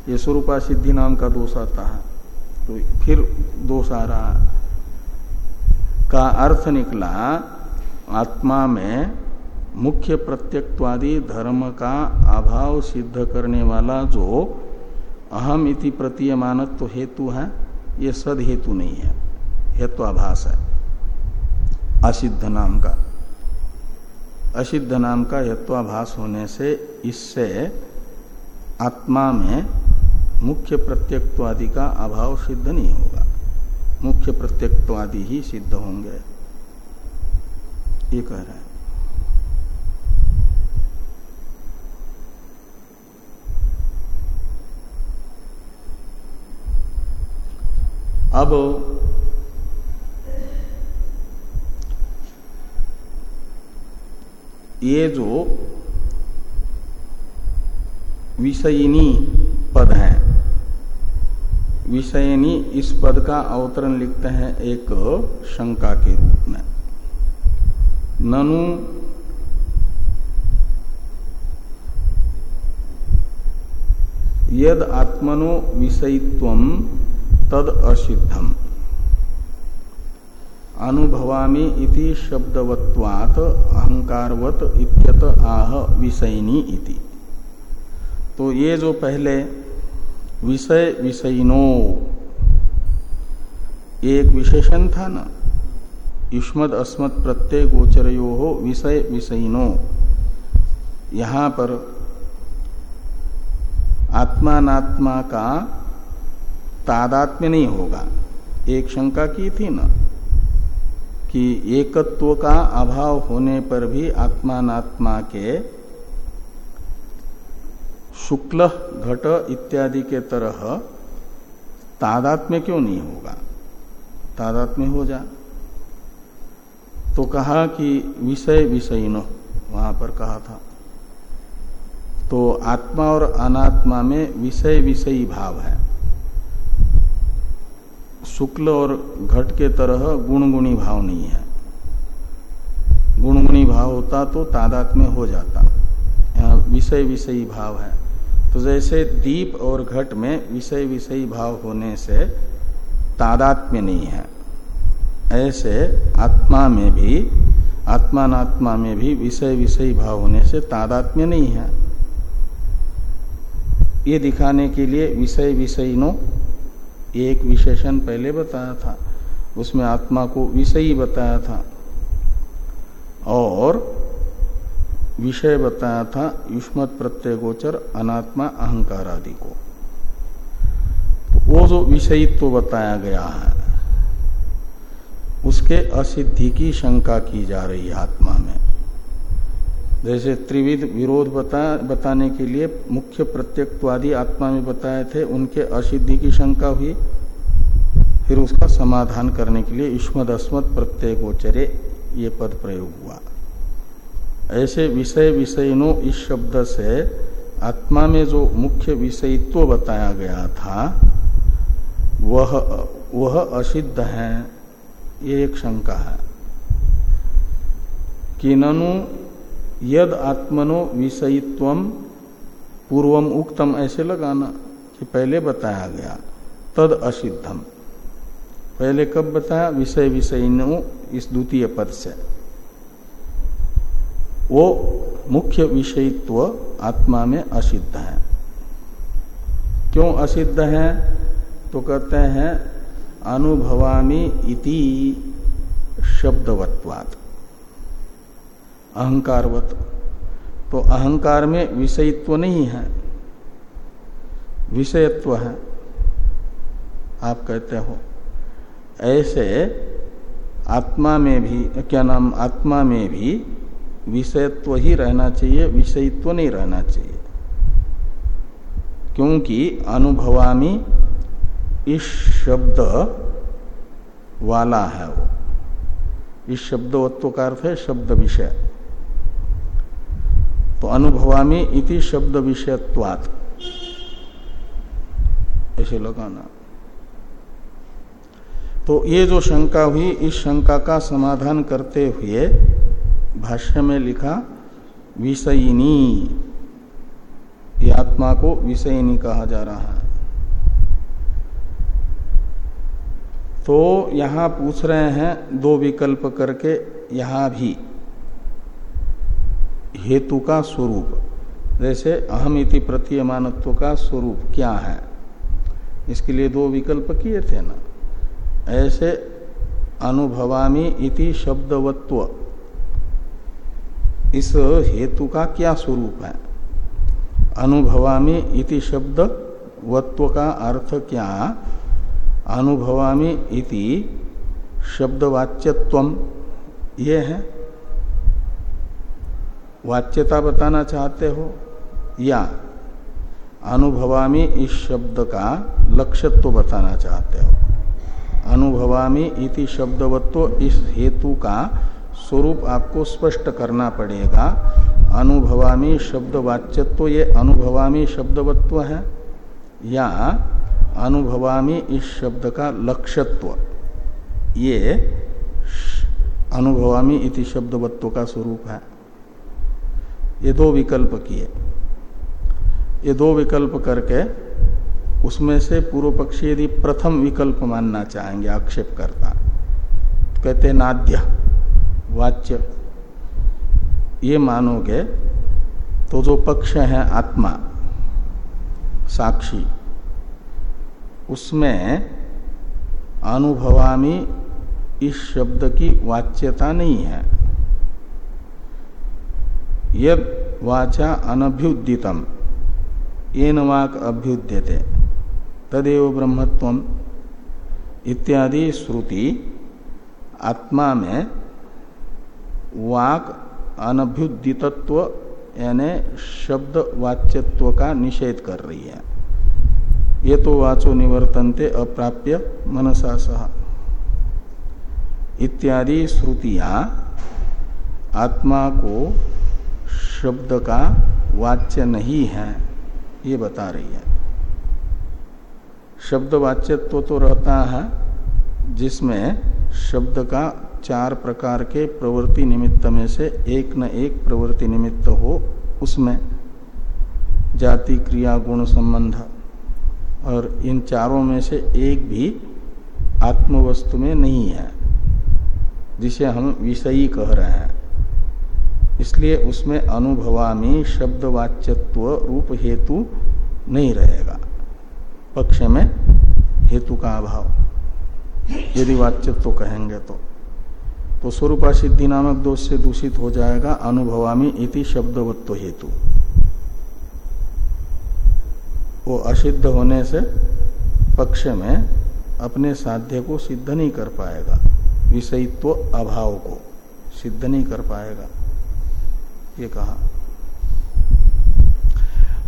ये स्वरूपा सिद्धि नाम का दोष आता है। तो फिर दोष आ रहा का अर्थ निकला, आत्मा में मुख्य प्रत्यक्वादी धर्म का अभाव सिद्ध करने वाला जो अहम इति प्रतीयमानत्व तो हेतु है, ये सद हेतु नहीं है। हेत्वाभास है। असिद्ध नाम का। असिद्ध नाम का हेत्वाभास होने से इससे आत्मा में मुख्य प्रत्यक्वादि का अभाव सिद्ध नहीं होगा। मुख्य प्रत्यक्वादि ही सिद्ध होंगे। ये कह रहे हैं। ये जो विषयिनी पद है, विषयनी इस पद का अवतरण लिखते हैं एक शंका के रूप में। ननु यद आत्मनो विषयित्व तद असिद्धम। अनुभवामी इति शब्दवत्वात अहंकारवत इत्यत आह विषयनी इति। तो ये जो पहले विषय विषयिनो एक विशेषण था ना, युष्मद अस्मत् प्रत्यय गोचरयो हो विषय विषयिनो यहाँ पर आत्मात्मा का तादात्म्य नहीं होगा। एक शंका की थी ना कि एकत्व का अभाव होने पर भी आत्मात्मा के शुक्ल, घट इत्यादि के तरह तादात्म्य क्यों नहीं होगा? तादात्म्य हो जा। तो कहा कि विषय विषयिनो वहाँ पर कहा था। तो आत्मा और अनात्मा में विषय विषयी भाव है। शुक्ल और घट के तरह गुणगुणी भाव नहीं है। गुणगुणी भाव होता तो तादात्म्य हो जाता। यहाँ विषय विषयी भाव है। तो जैसे दीप और घट में विषय विषयी भाव होने से तादात्म्य नहीं है। ऐसे आत्मा में भी आत्मात्मा में भी विषय विषयी भाव होने से तादात्म्य नहीं है। ये दिखाने के लिए विषय विषयिनो एक विशेषण पहले बताया था, उसमें आत्मा को विषयी बताया था, और विषय बताया था युष्मत प्रत्यय गोचर, अनात्मा, अहंकार आदि को। वो जो विषयित्व तो बताया गया है, उसके असिद्धि की शंका की जा रही है आत्मा में। जैसे त्रिविध विरोध बता, बताने के लिए मुख्य प्रत्यक्वादी आत्मा में बताए थे, उनके असिद्धि की शंका हुई। फिर उसका समाधान करने के लिए युष्मद अस्मद प्रत्यय गोचरे ये पद प्रयोग हुआ। ऐसे विषय विषयनो इस शब्द से आत्मा में जो मुख्य विषयित्व बताया गया था, वह वह असिद्ध है, ये एक शंका है। कि ननु यद आत्मनो विषयित्व पूर्वम उक्तम, ऐसे लगाना कि पहले बताया गया, तद असिद्धम। पहले कब बताया? विषय विषयिनो, इस द्वितीय पद से। वो मुख्य विषयित्व आत्मा में असिद्ध है। क्यों असिद्ध है? तो कहते हैं, अनुभवामी इति शब्दवत्वात। अहंकारवत। तो अहंकार में विषयत्व नहीं है। विषयत्व है। आप कहते हो। ऐसे आत्मा में भी, क्या नाम, आत्मा में भी विषयत्व ही रहना चाहिए, विषयत्व नहीं रहना चाहिए। क्योंकि अनुभवामी इस शब्द वाला है वो। इस शब्दवत्व का अर्थ है शब्द विषय। तो अनुभवामी इति शब्द विषयत्वात ऐसे लगाना। तो ये जो शंका हुई, इस शंका का समाधान करते हुए भाष्य में लिखा, विषयिनी। आत्मा को विषयिनी कहा जा रहा है। तो यहाँ पूछ रहे हैं, दो विकल्प करके, यहाँ भी। हेतु का स्वरूप। जैसे अहम इति प्रतीयमानत्व का स्वरूप क्या है? इसके लिए दो विकल्प किए थे ना। ऐसे अनुभवामी इति शब्दवत्व। इस हेतु का क्या स्वरूप है? अनुभवामी इति शब्द वत्व का अर्थ क्या? अनुभवामी इति शब्दवाच्यत्व ये है। वाच्यता बताना चाहते हो? या अनुभवामी इस शब्द का लक्ष्यत्व बताना चाहते हो? अनुभवामी इति शब्दवत्व इस हेतु का स्वरूप आपको स्पष्ट करना पड़ेगा। अनुभवामी शब्दवाच्यत्व, ये अनुभवामी शब्दवत्व है। या अनुभवामी इस शब्द का लक्ष्यत्व, ये अनुभवामी इति शब्दवत्व का स्वरूप है। ये दो विकल्प किए। ये दो विकल्प करके उसमें से पूर्व पक्षी यदि प्रथम विकल्प मानना चाहेंगे, आक्षेप करता। कहते नाद्य, वाच्य। ये मानोगे तो जो पक्ष है आत्मा, साक्षी, उसमें अनुभवामी इस शब्द की वाच्यता नहीं है। यद वाचा अनभ्युदितम। एन वाक अभ्युद्यते। तदेव ब्रह्मत्व इत्यादि श्रुति आत्मा में वाक अनभ्युदितत्व यानी शब्द वाच्यत्व का निषेध कर रही है। ये तो वाचो निवर्तनते अप्राप्य मनसा सह। इत्यादि श्रुतियाँ आत्मा को शब्द का वाच्य नहीं है, ये बता रही है। शब्द वाच्यत्व तो रहता है, जिसमें शब्द का चार प्रकार के प्रवृत्ति निमित्त में से एक न एक प्रवृत्ति निमित्त हो, उसमें जाति, क्रिया, गुण संबंध और इन चारों में से एक भी आत्मवस्तु में नहीं है, जिसे हम विषयी कह रहे हैं। इसलिए उसमें अनुभवामी शब्दवाच्यत्व रूप हेतु नहीं रहेगा। पक्ष में हेतु का अभाव। यदि वाच्यत्व कहेंगे तो। तो स्वरूपा सिद्धि नामक दोष से दूषित हो जाएगा अनुभवामी इति शब्दवत्व हेतु। वो असिद्ध होने से पक्ष में अपने साध्य को सिद्ध नहीं कर पाएगा। विषयित्व अभाव को सिद्ध नहीं कर पाएगा। ये कहा।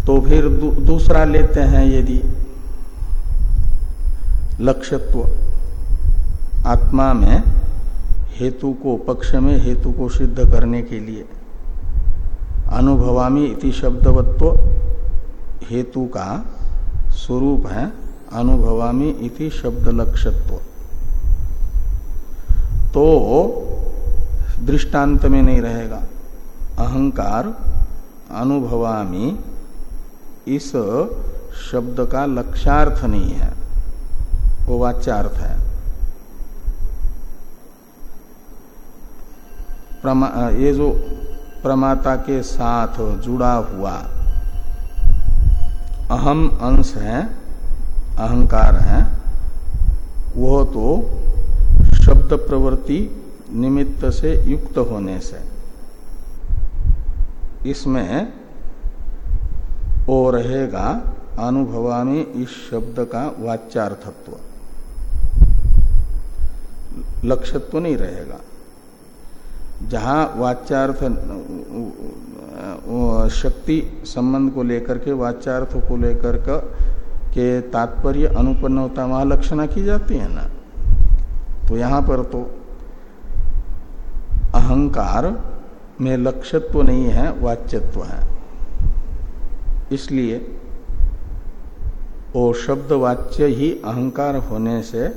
तो फिर दू, दूसरा लेते हैं यदि लक्ष्यत्व। आत्मा में हेतु को पक्ष में हेतु को सिद्ध करने के लिए अनुभवामी इति शब्दवत्व हेतु का स्वरूप है अनुभवामी इति शब्द लक्ष्यत्व। तो दृष्टांत में नहीं रहेगा। अहंकार अनुभवामी इस शब्द का लक्ष्यार्थ नहीं है। वो वाच्यार्थ है। प्रमा, ये जो प्रमाता के साथ जुड़ा हुआ अहम अंश है अहंकार है वह तो शब्द प्रवृत्ति निमित्त से युक्त होने से। इसमें ओ रहेगा अनुभवामी इस शब्द का वाच्यार्थत्व। लक्ष्यत्व नहीं रहेगा। जहाँ वाच्यार्थ शक्ति संबंध को लेकर के, वाच्यार्थ को लेकर के तात्पर्य अनुपन्न होता वहाँ लक्षणा की जाती है ना। तो यहाँ पर तो अहंकार में लक्ष्यत्व नहीं है, वाच्यत्व है। इसलिए वो शब्द वाच्य ही अहंकार होने से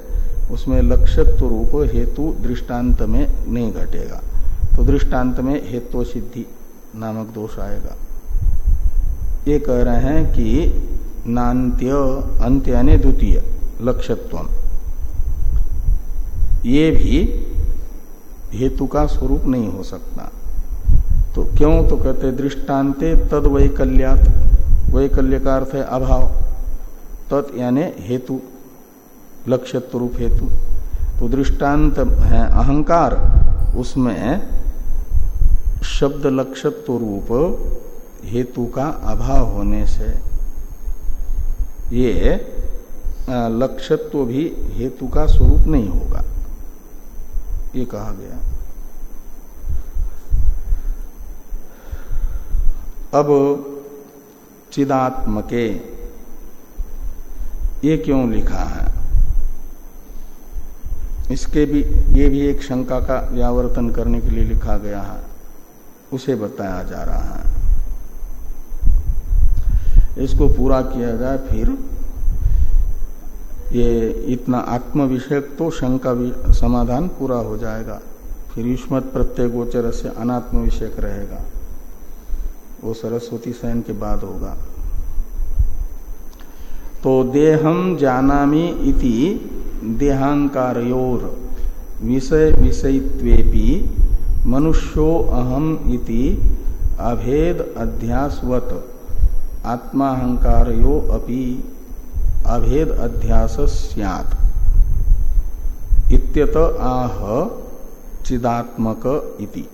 उसमें लक्ष्यत्व रूप हेतु दृष्टांत में नहीं घटेगा। तो दृष्टांत में हेतु सिद्धि नामक दोष आएगा। ये कह रहे हैं कि नान्त्य, अंत्य यानी द्वितीय लक्ष्यत्व ये भी हेतु का स्वरूप नहीं हो सकता। तो क्यों? तो कहते दृष्टान्ते तद वैकल्यात वैकल्य का अर्थ है अभाव। तत् यानी हेतु लक्ष्यत्व रूप हेतु। तो दृष्टांत है अहंकार, उसमें शब्द लक्ष्यत्व रूप हेतु का अभाव होने से ये लक्ष्यत्व भी हेतु का स्वरूप नहीं होगा। ये कहा गया। अब चिदात्मके। ये क्यों लिखा है? इसके भी, ये भी एक शंका का व्यावर्तन करने के लिए लिखा गया है। उसे बताया जा रहा है। इसको पूरा किया जाए, फिर ये इतना आत्म विषय तो शंका समाधान पूरा हो जाएगा। फिर युष्मत प्रत्यय गोचर से अनात्म विषयक रहेगा। वो सरस्वती सैन के बाद होगा। तो देहम जानामी इति देहांकारोर विषय विषयत्वेपि मनुष्यो अहम इति अभेद अध्यासवत आत्माहंकारो अपि अभेद अध्यास सियात। इत्यत आह चिदात्मक इति।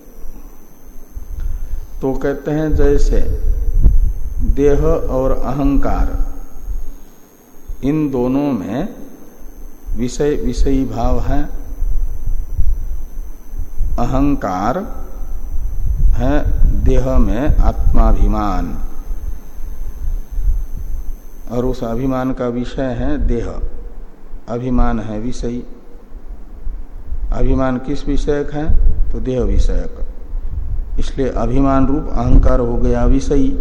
तो कहते हैं जैसे देह और अहंकार, इन दोनों में विषय, विषयी भाव है। अहंकार है देह में आत्माभिमान, और उस अभिमान का विषय है देह। अभिमान है विषयी। अभिमान किस विषयक है? तो देह विषयक। इसलिए अभिमान रूप, अहंकार हो गया विषयी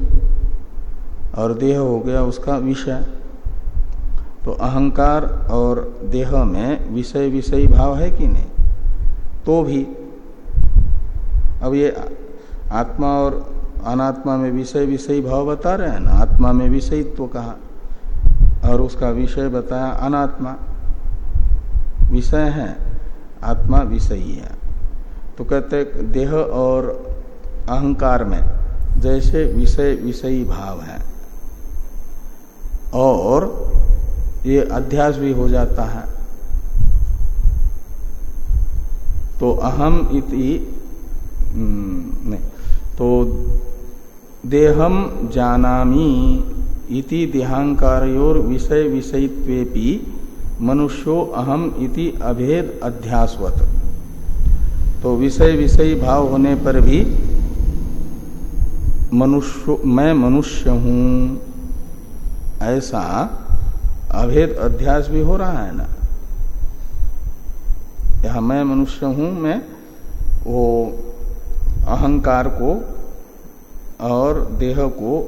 और देह हो गया उसका विषय। तो अहंकार और देह में विषय, विषयी भाव है कि नहीं? तो भी अब ये आत्मा और अनात्मा में विषय, विषयी भाव बता रहे हैं ना? आत्मा में विषयित्व तो कहा और उसका विषय बताया अनात्मा। विषय है, आत्मा विषयी है। तो कहते देह और अहंकार में जैसे विषय विषयी भाव है। और ये अध्यास भी हो जाता है। तो अहम इति हम्म, तो देहम जानामी इति देहांकारोर विषय विषयत्वेपि मनुष्यो अहम इति अभेद अध्यासवत। तो विषय विषयी भाव होने पर भी मनुष्य, मैं मनुष्य हूँ। ऐसा अभेद अध्यास भी हो रहा है ना? यह मैं मनुष्य हूँ, मैं वो अहंकार को और देह को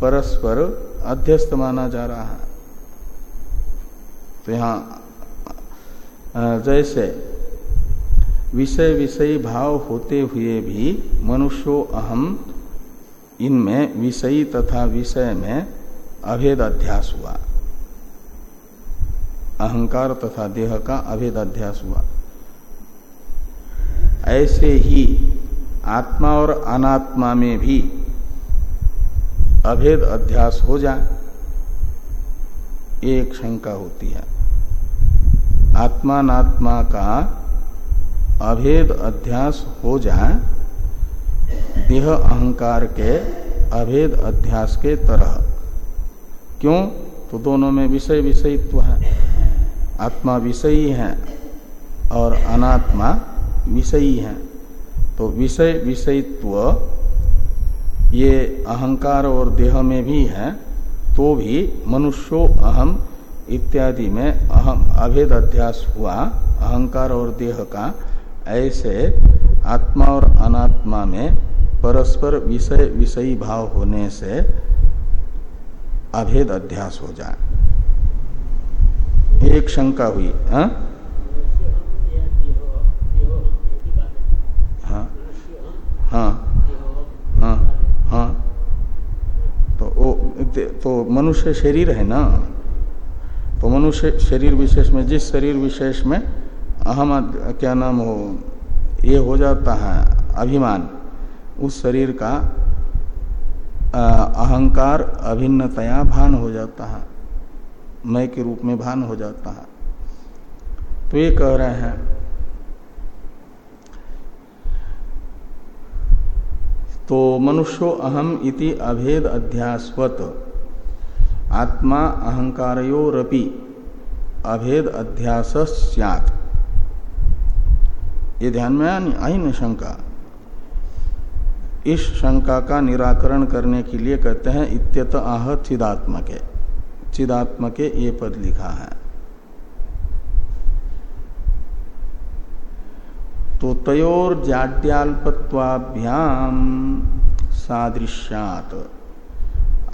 परस्पर अध्यस्त माना जा रहा है। तो यहाँ जैसे विषय विषयी भाव होते हुए भी मनुष्यो अहम इनमें विषयी तथा विषय में अभेद अध्यास हुआ। अहंकार तथा देह का अभेद अध्यास हुआ। ऐसे ही आत्मा और अनात्मा में भी अभेद अध्यास हो जाए एक शंका होती है। आत्मात्मा का अभेद अध्यास हो जाए देह अहंकार के अभेद अध्यास के तरह। क्यों? तो दोनों में विषय विषयित्व है। आत्मा विषयी है और अनात्मा विषयी है। तो विषय विषयित्व ये अहंकार और देह में भी है तो भी मनुष्यो अहम इत्यादि में अहम अभेद अध्यास हुआ। अहंकार और देह का ऐसे आत्मा और अनात्मा में परस्पर विषय विषयी भाव होने से अभेद अध्यास हो जाए। एक शंका हुई, हा? हाँ। हाँ। हाँ। तो तो मनुष्य शरीर है ना? तो मनुष्य शरीर विशेष में, जिस शरीर विशेष में अहम क्या नाम हो, ये हो जाता है अभिमान। उस शरीर का अहंकार अभिन्नतया भान हो जाता है। मय के रूप में भान हो जाता है। तो ये कह रहे हैं तो मनुष्यो अहम इति अभेद अध्यास्वत। आत्मा अहंकारोरपि अभेद अध्यास ये ध्यान में आई न शंका। इस शंका का निराकरण करने के लिए कहते हैं, इत्यत आह चिदात्म के चिदात्म के ये पद लिखा है। तो तयोर जाड्याल्पत्वाभ्याम सादृश्यात।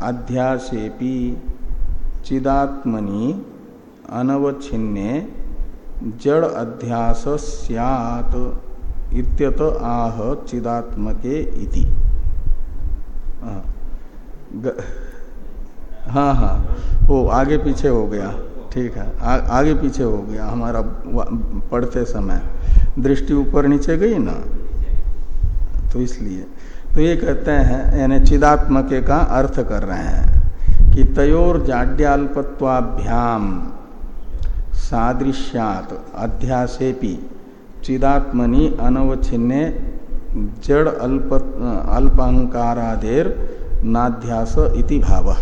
अध्यासेपि चिदात्मनि अनवच्छिन्ने जड़ अध्यास सियात। इत्यत आह चिदात्मके इति। हाँ, हाँ। वो आगे पीछे हो गया। ठीक है। आ, आगे पीछे हो गया। हमारा पढ़ते समय। दृष्टि ऊपर नीचे गई ना? तो इसलिए। तो ये कहते हैं यानी चिदात्मके का अर्थ कर रहे हैं कि तयोर जाड्याल्पत्वाभ्याम सादृश्यात अध्यासेपी। चिदात्मनि अनवच्छिन्ने जड़ अल्प, अल्पहंकारादेर नाध्यास इति भाव।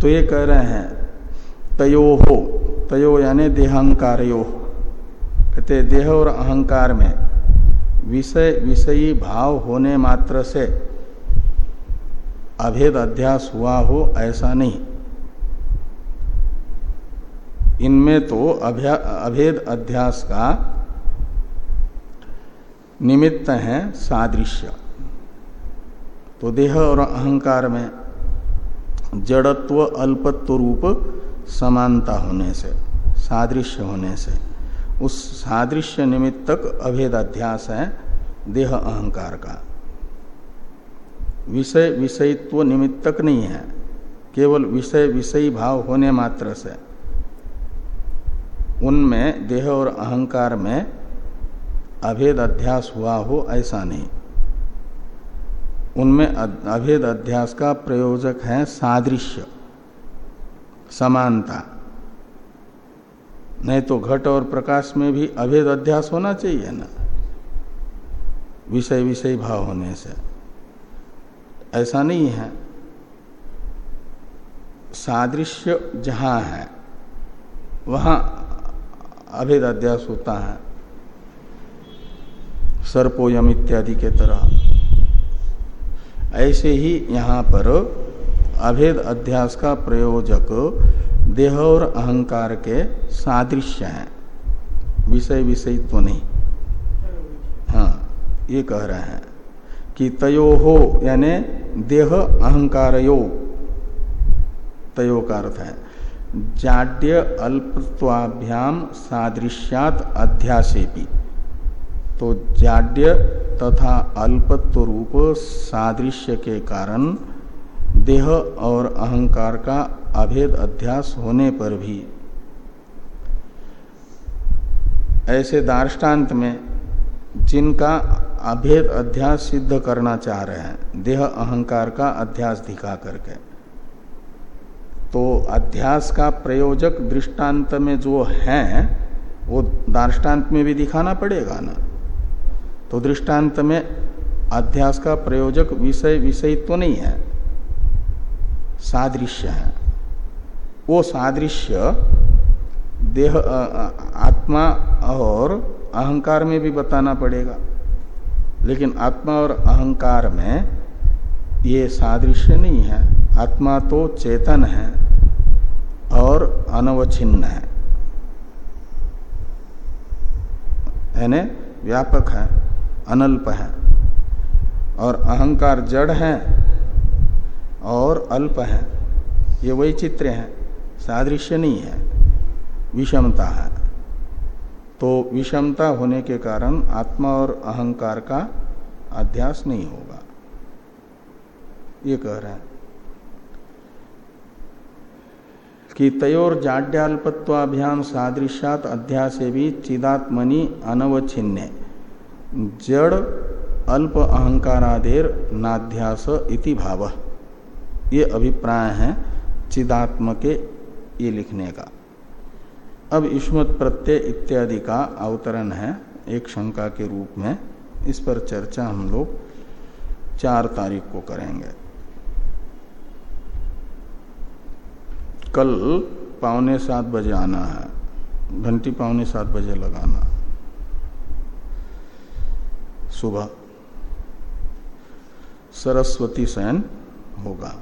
तो ये कह रहे हैं तयो हो तयो यानी देहंकार यो कहते देह और अहंकार में विषय, विषयी भाव होने मात्र से अभेद अध्यास हुआ हो ऐसा नहीं। इनमें तो अभेद अध्यास का निमित्त है सादृश्य। तो देह और अहंकार में जड़त्व अल्पत्व रूप समानता होने से, सादृश्य होने से, उस सादृश्य निमित्तक अभेद अध्यास है देह अहंकार का। विषय, विषयत्व निमित्तक नहीं है, केवल विषय, विषयी भाव होने मात्र से। उनमें देह और अहंकार में अभेद अध्यास हुआ हो, ऐसा नहीं। उनमें अभेद अध्यास का प्रयोजक है सादृश्य, समानता। नहीं तो घट और प्रकाश में भी अभेद अध्यास होना चाहिए ना? विषय विषय भाव होने से। ऐसा नहीं है। सादृश्य जहाँ है, वहाँ अभेद अध्यास होता है। सर्पोयम इत्यादि के तरह। ऐसे ही यहाँ पर अभेद अध्यास का प्रयोजक देह और अहंकार के सादृश्य हैं। विषय विषयित्व नहीं। हाँ ये कह रहे हैं कि तयो हो, यानी देह अहंकार यो। तयो का अर्थ है। जाड्य अल्पत्वाभ्याम सादृश्यात अध्यासेपी। तो जाड्य तथा अल्पत्व रूप सादृश्य के कारण देह और अहंकार का अभेद अध्यास होने पर भी। ऐसे दार्ष्टान्त में जिनका अभेद अध्यास सिद्ध करना चाह रहे हैं, देह अहंकार का अध्यास दिखा करके। तो अध्यास का प्रयोजक दृष्टांत में जो है, वो दार्टान्त में भी दिखाना पड़ेगा ना? तो दृष्टांत में अध्यास का प्रयोजक विषय विषय तो नहीं है। सादृश्य है। वो सादृश्य देह आत्मा और अहंकार में भी बताना पड़ेगा। लेकिन आत्मा और अहंकार में ये सादृश्य नहीं है। आत्मा तो चेतन है और अनवच्छिन्न है। यानी व्यापक है, अनल्प है। और अहंकार जड़ है और अल्प है। ये वही चित्र है सादृश्य नहीं है, विषमता है। तो विषमता होने के कारण आत्मा और अहंकार का अध्यास नहीं होगा। ये कह रहे हैं। कि तयोर जाड्याल्पत्वाभ्याम सादृश्यात अध्यासे भी चिदात्मनि अनवच्छिन्ने। जड़ अल्प अहंकारादेर नाध्यास इति भाव। ये अभिप्राय है चिदात्म के ये लिखने का। अब युष्मत प्रत्यय इत्यादि का अवतरण है एक शंका के रूप में। इस पर चर्चा हम लोग चार तारीख को करेंगे। कल पौने सात बजे आना है। घंटी पौने सात बजे लगाना। सुबह। सरस्वती शयन होगा।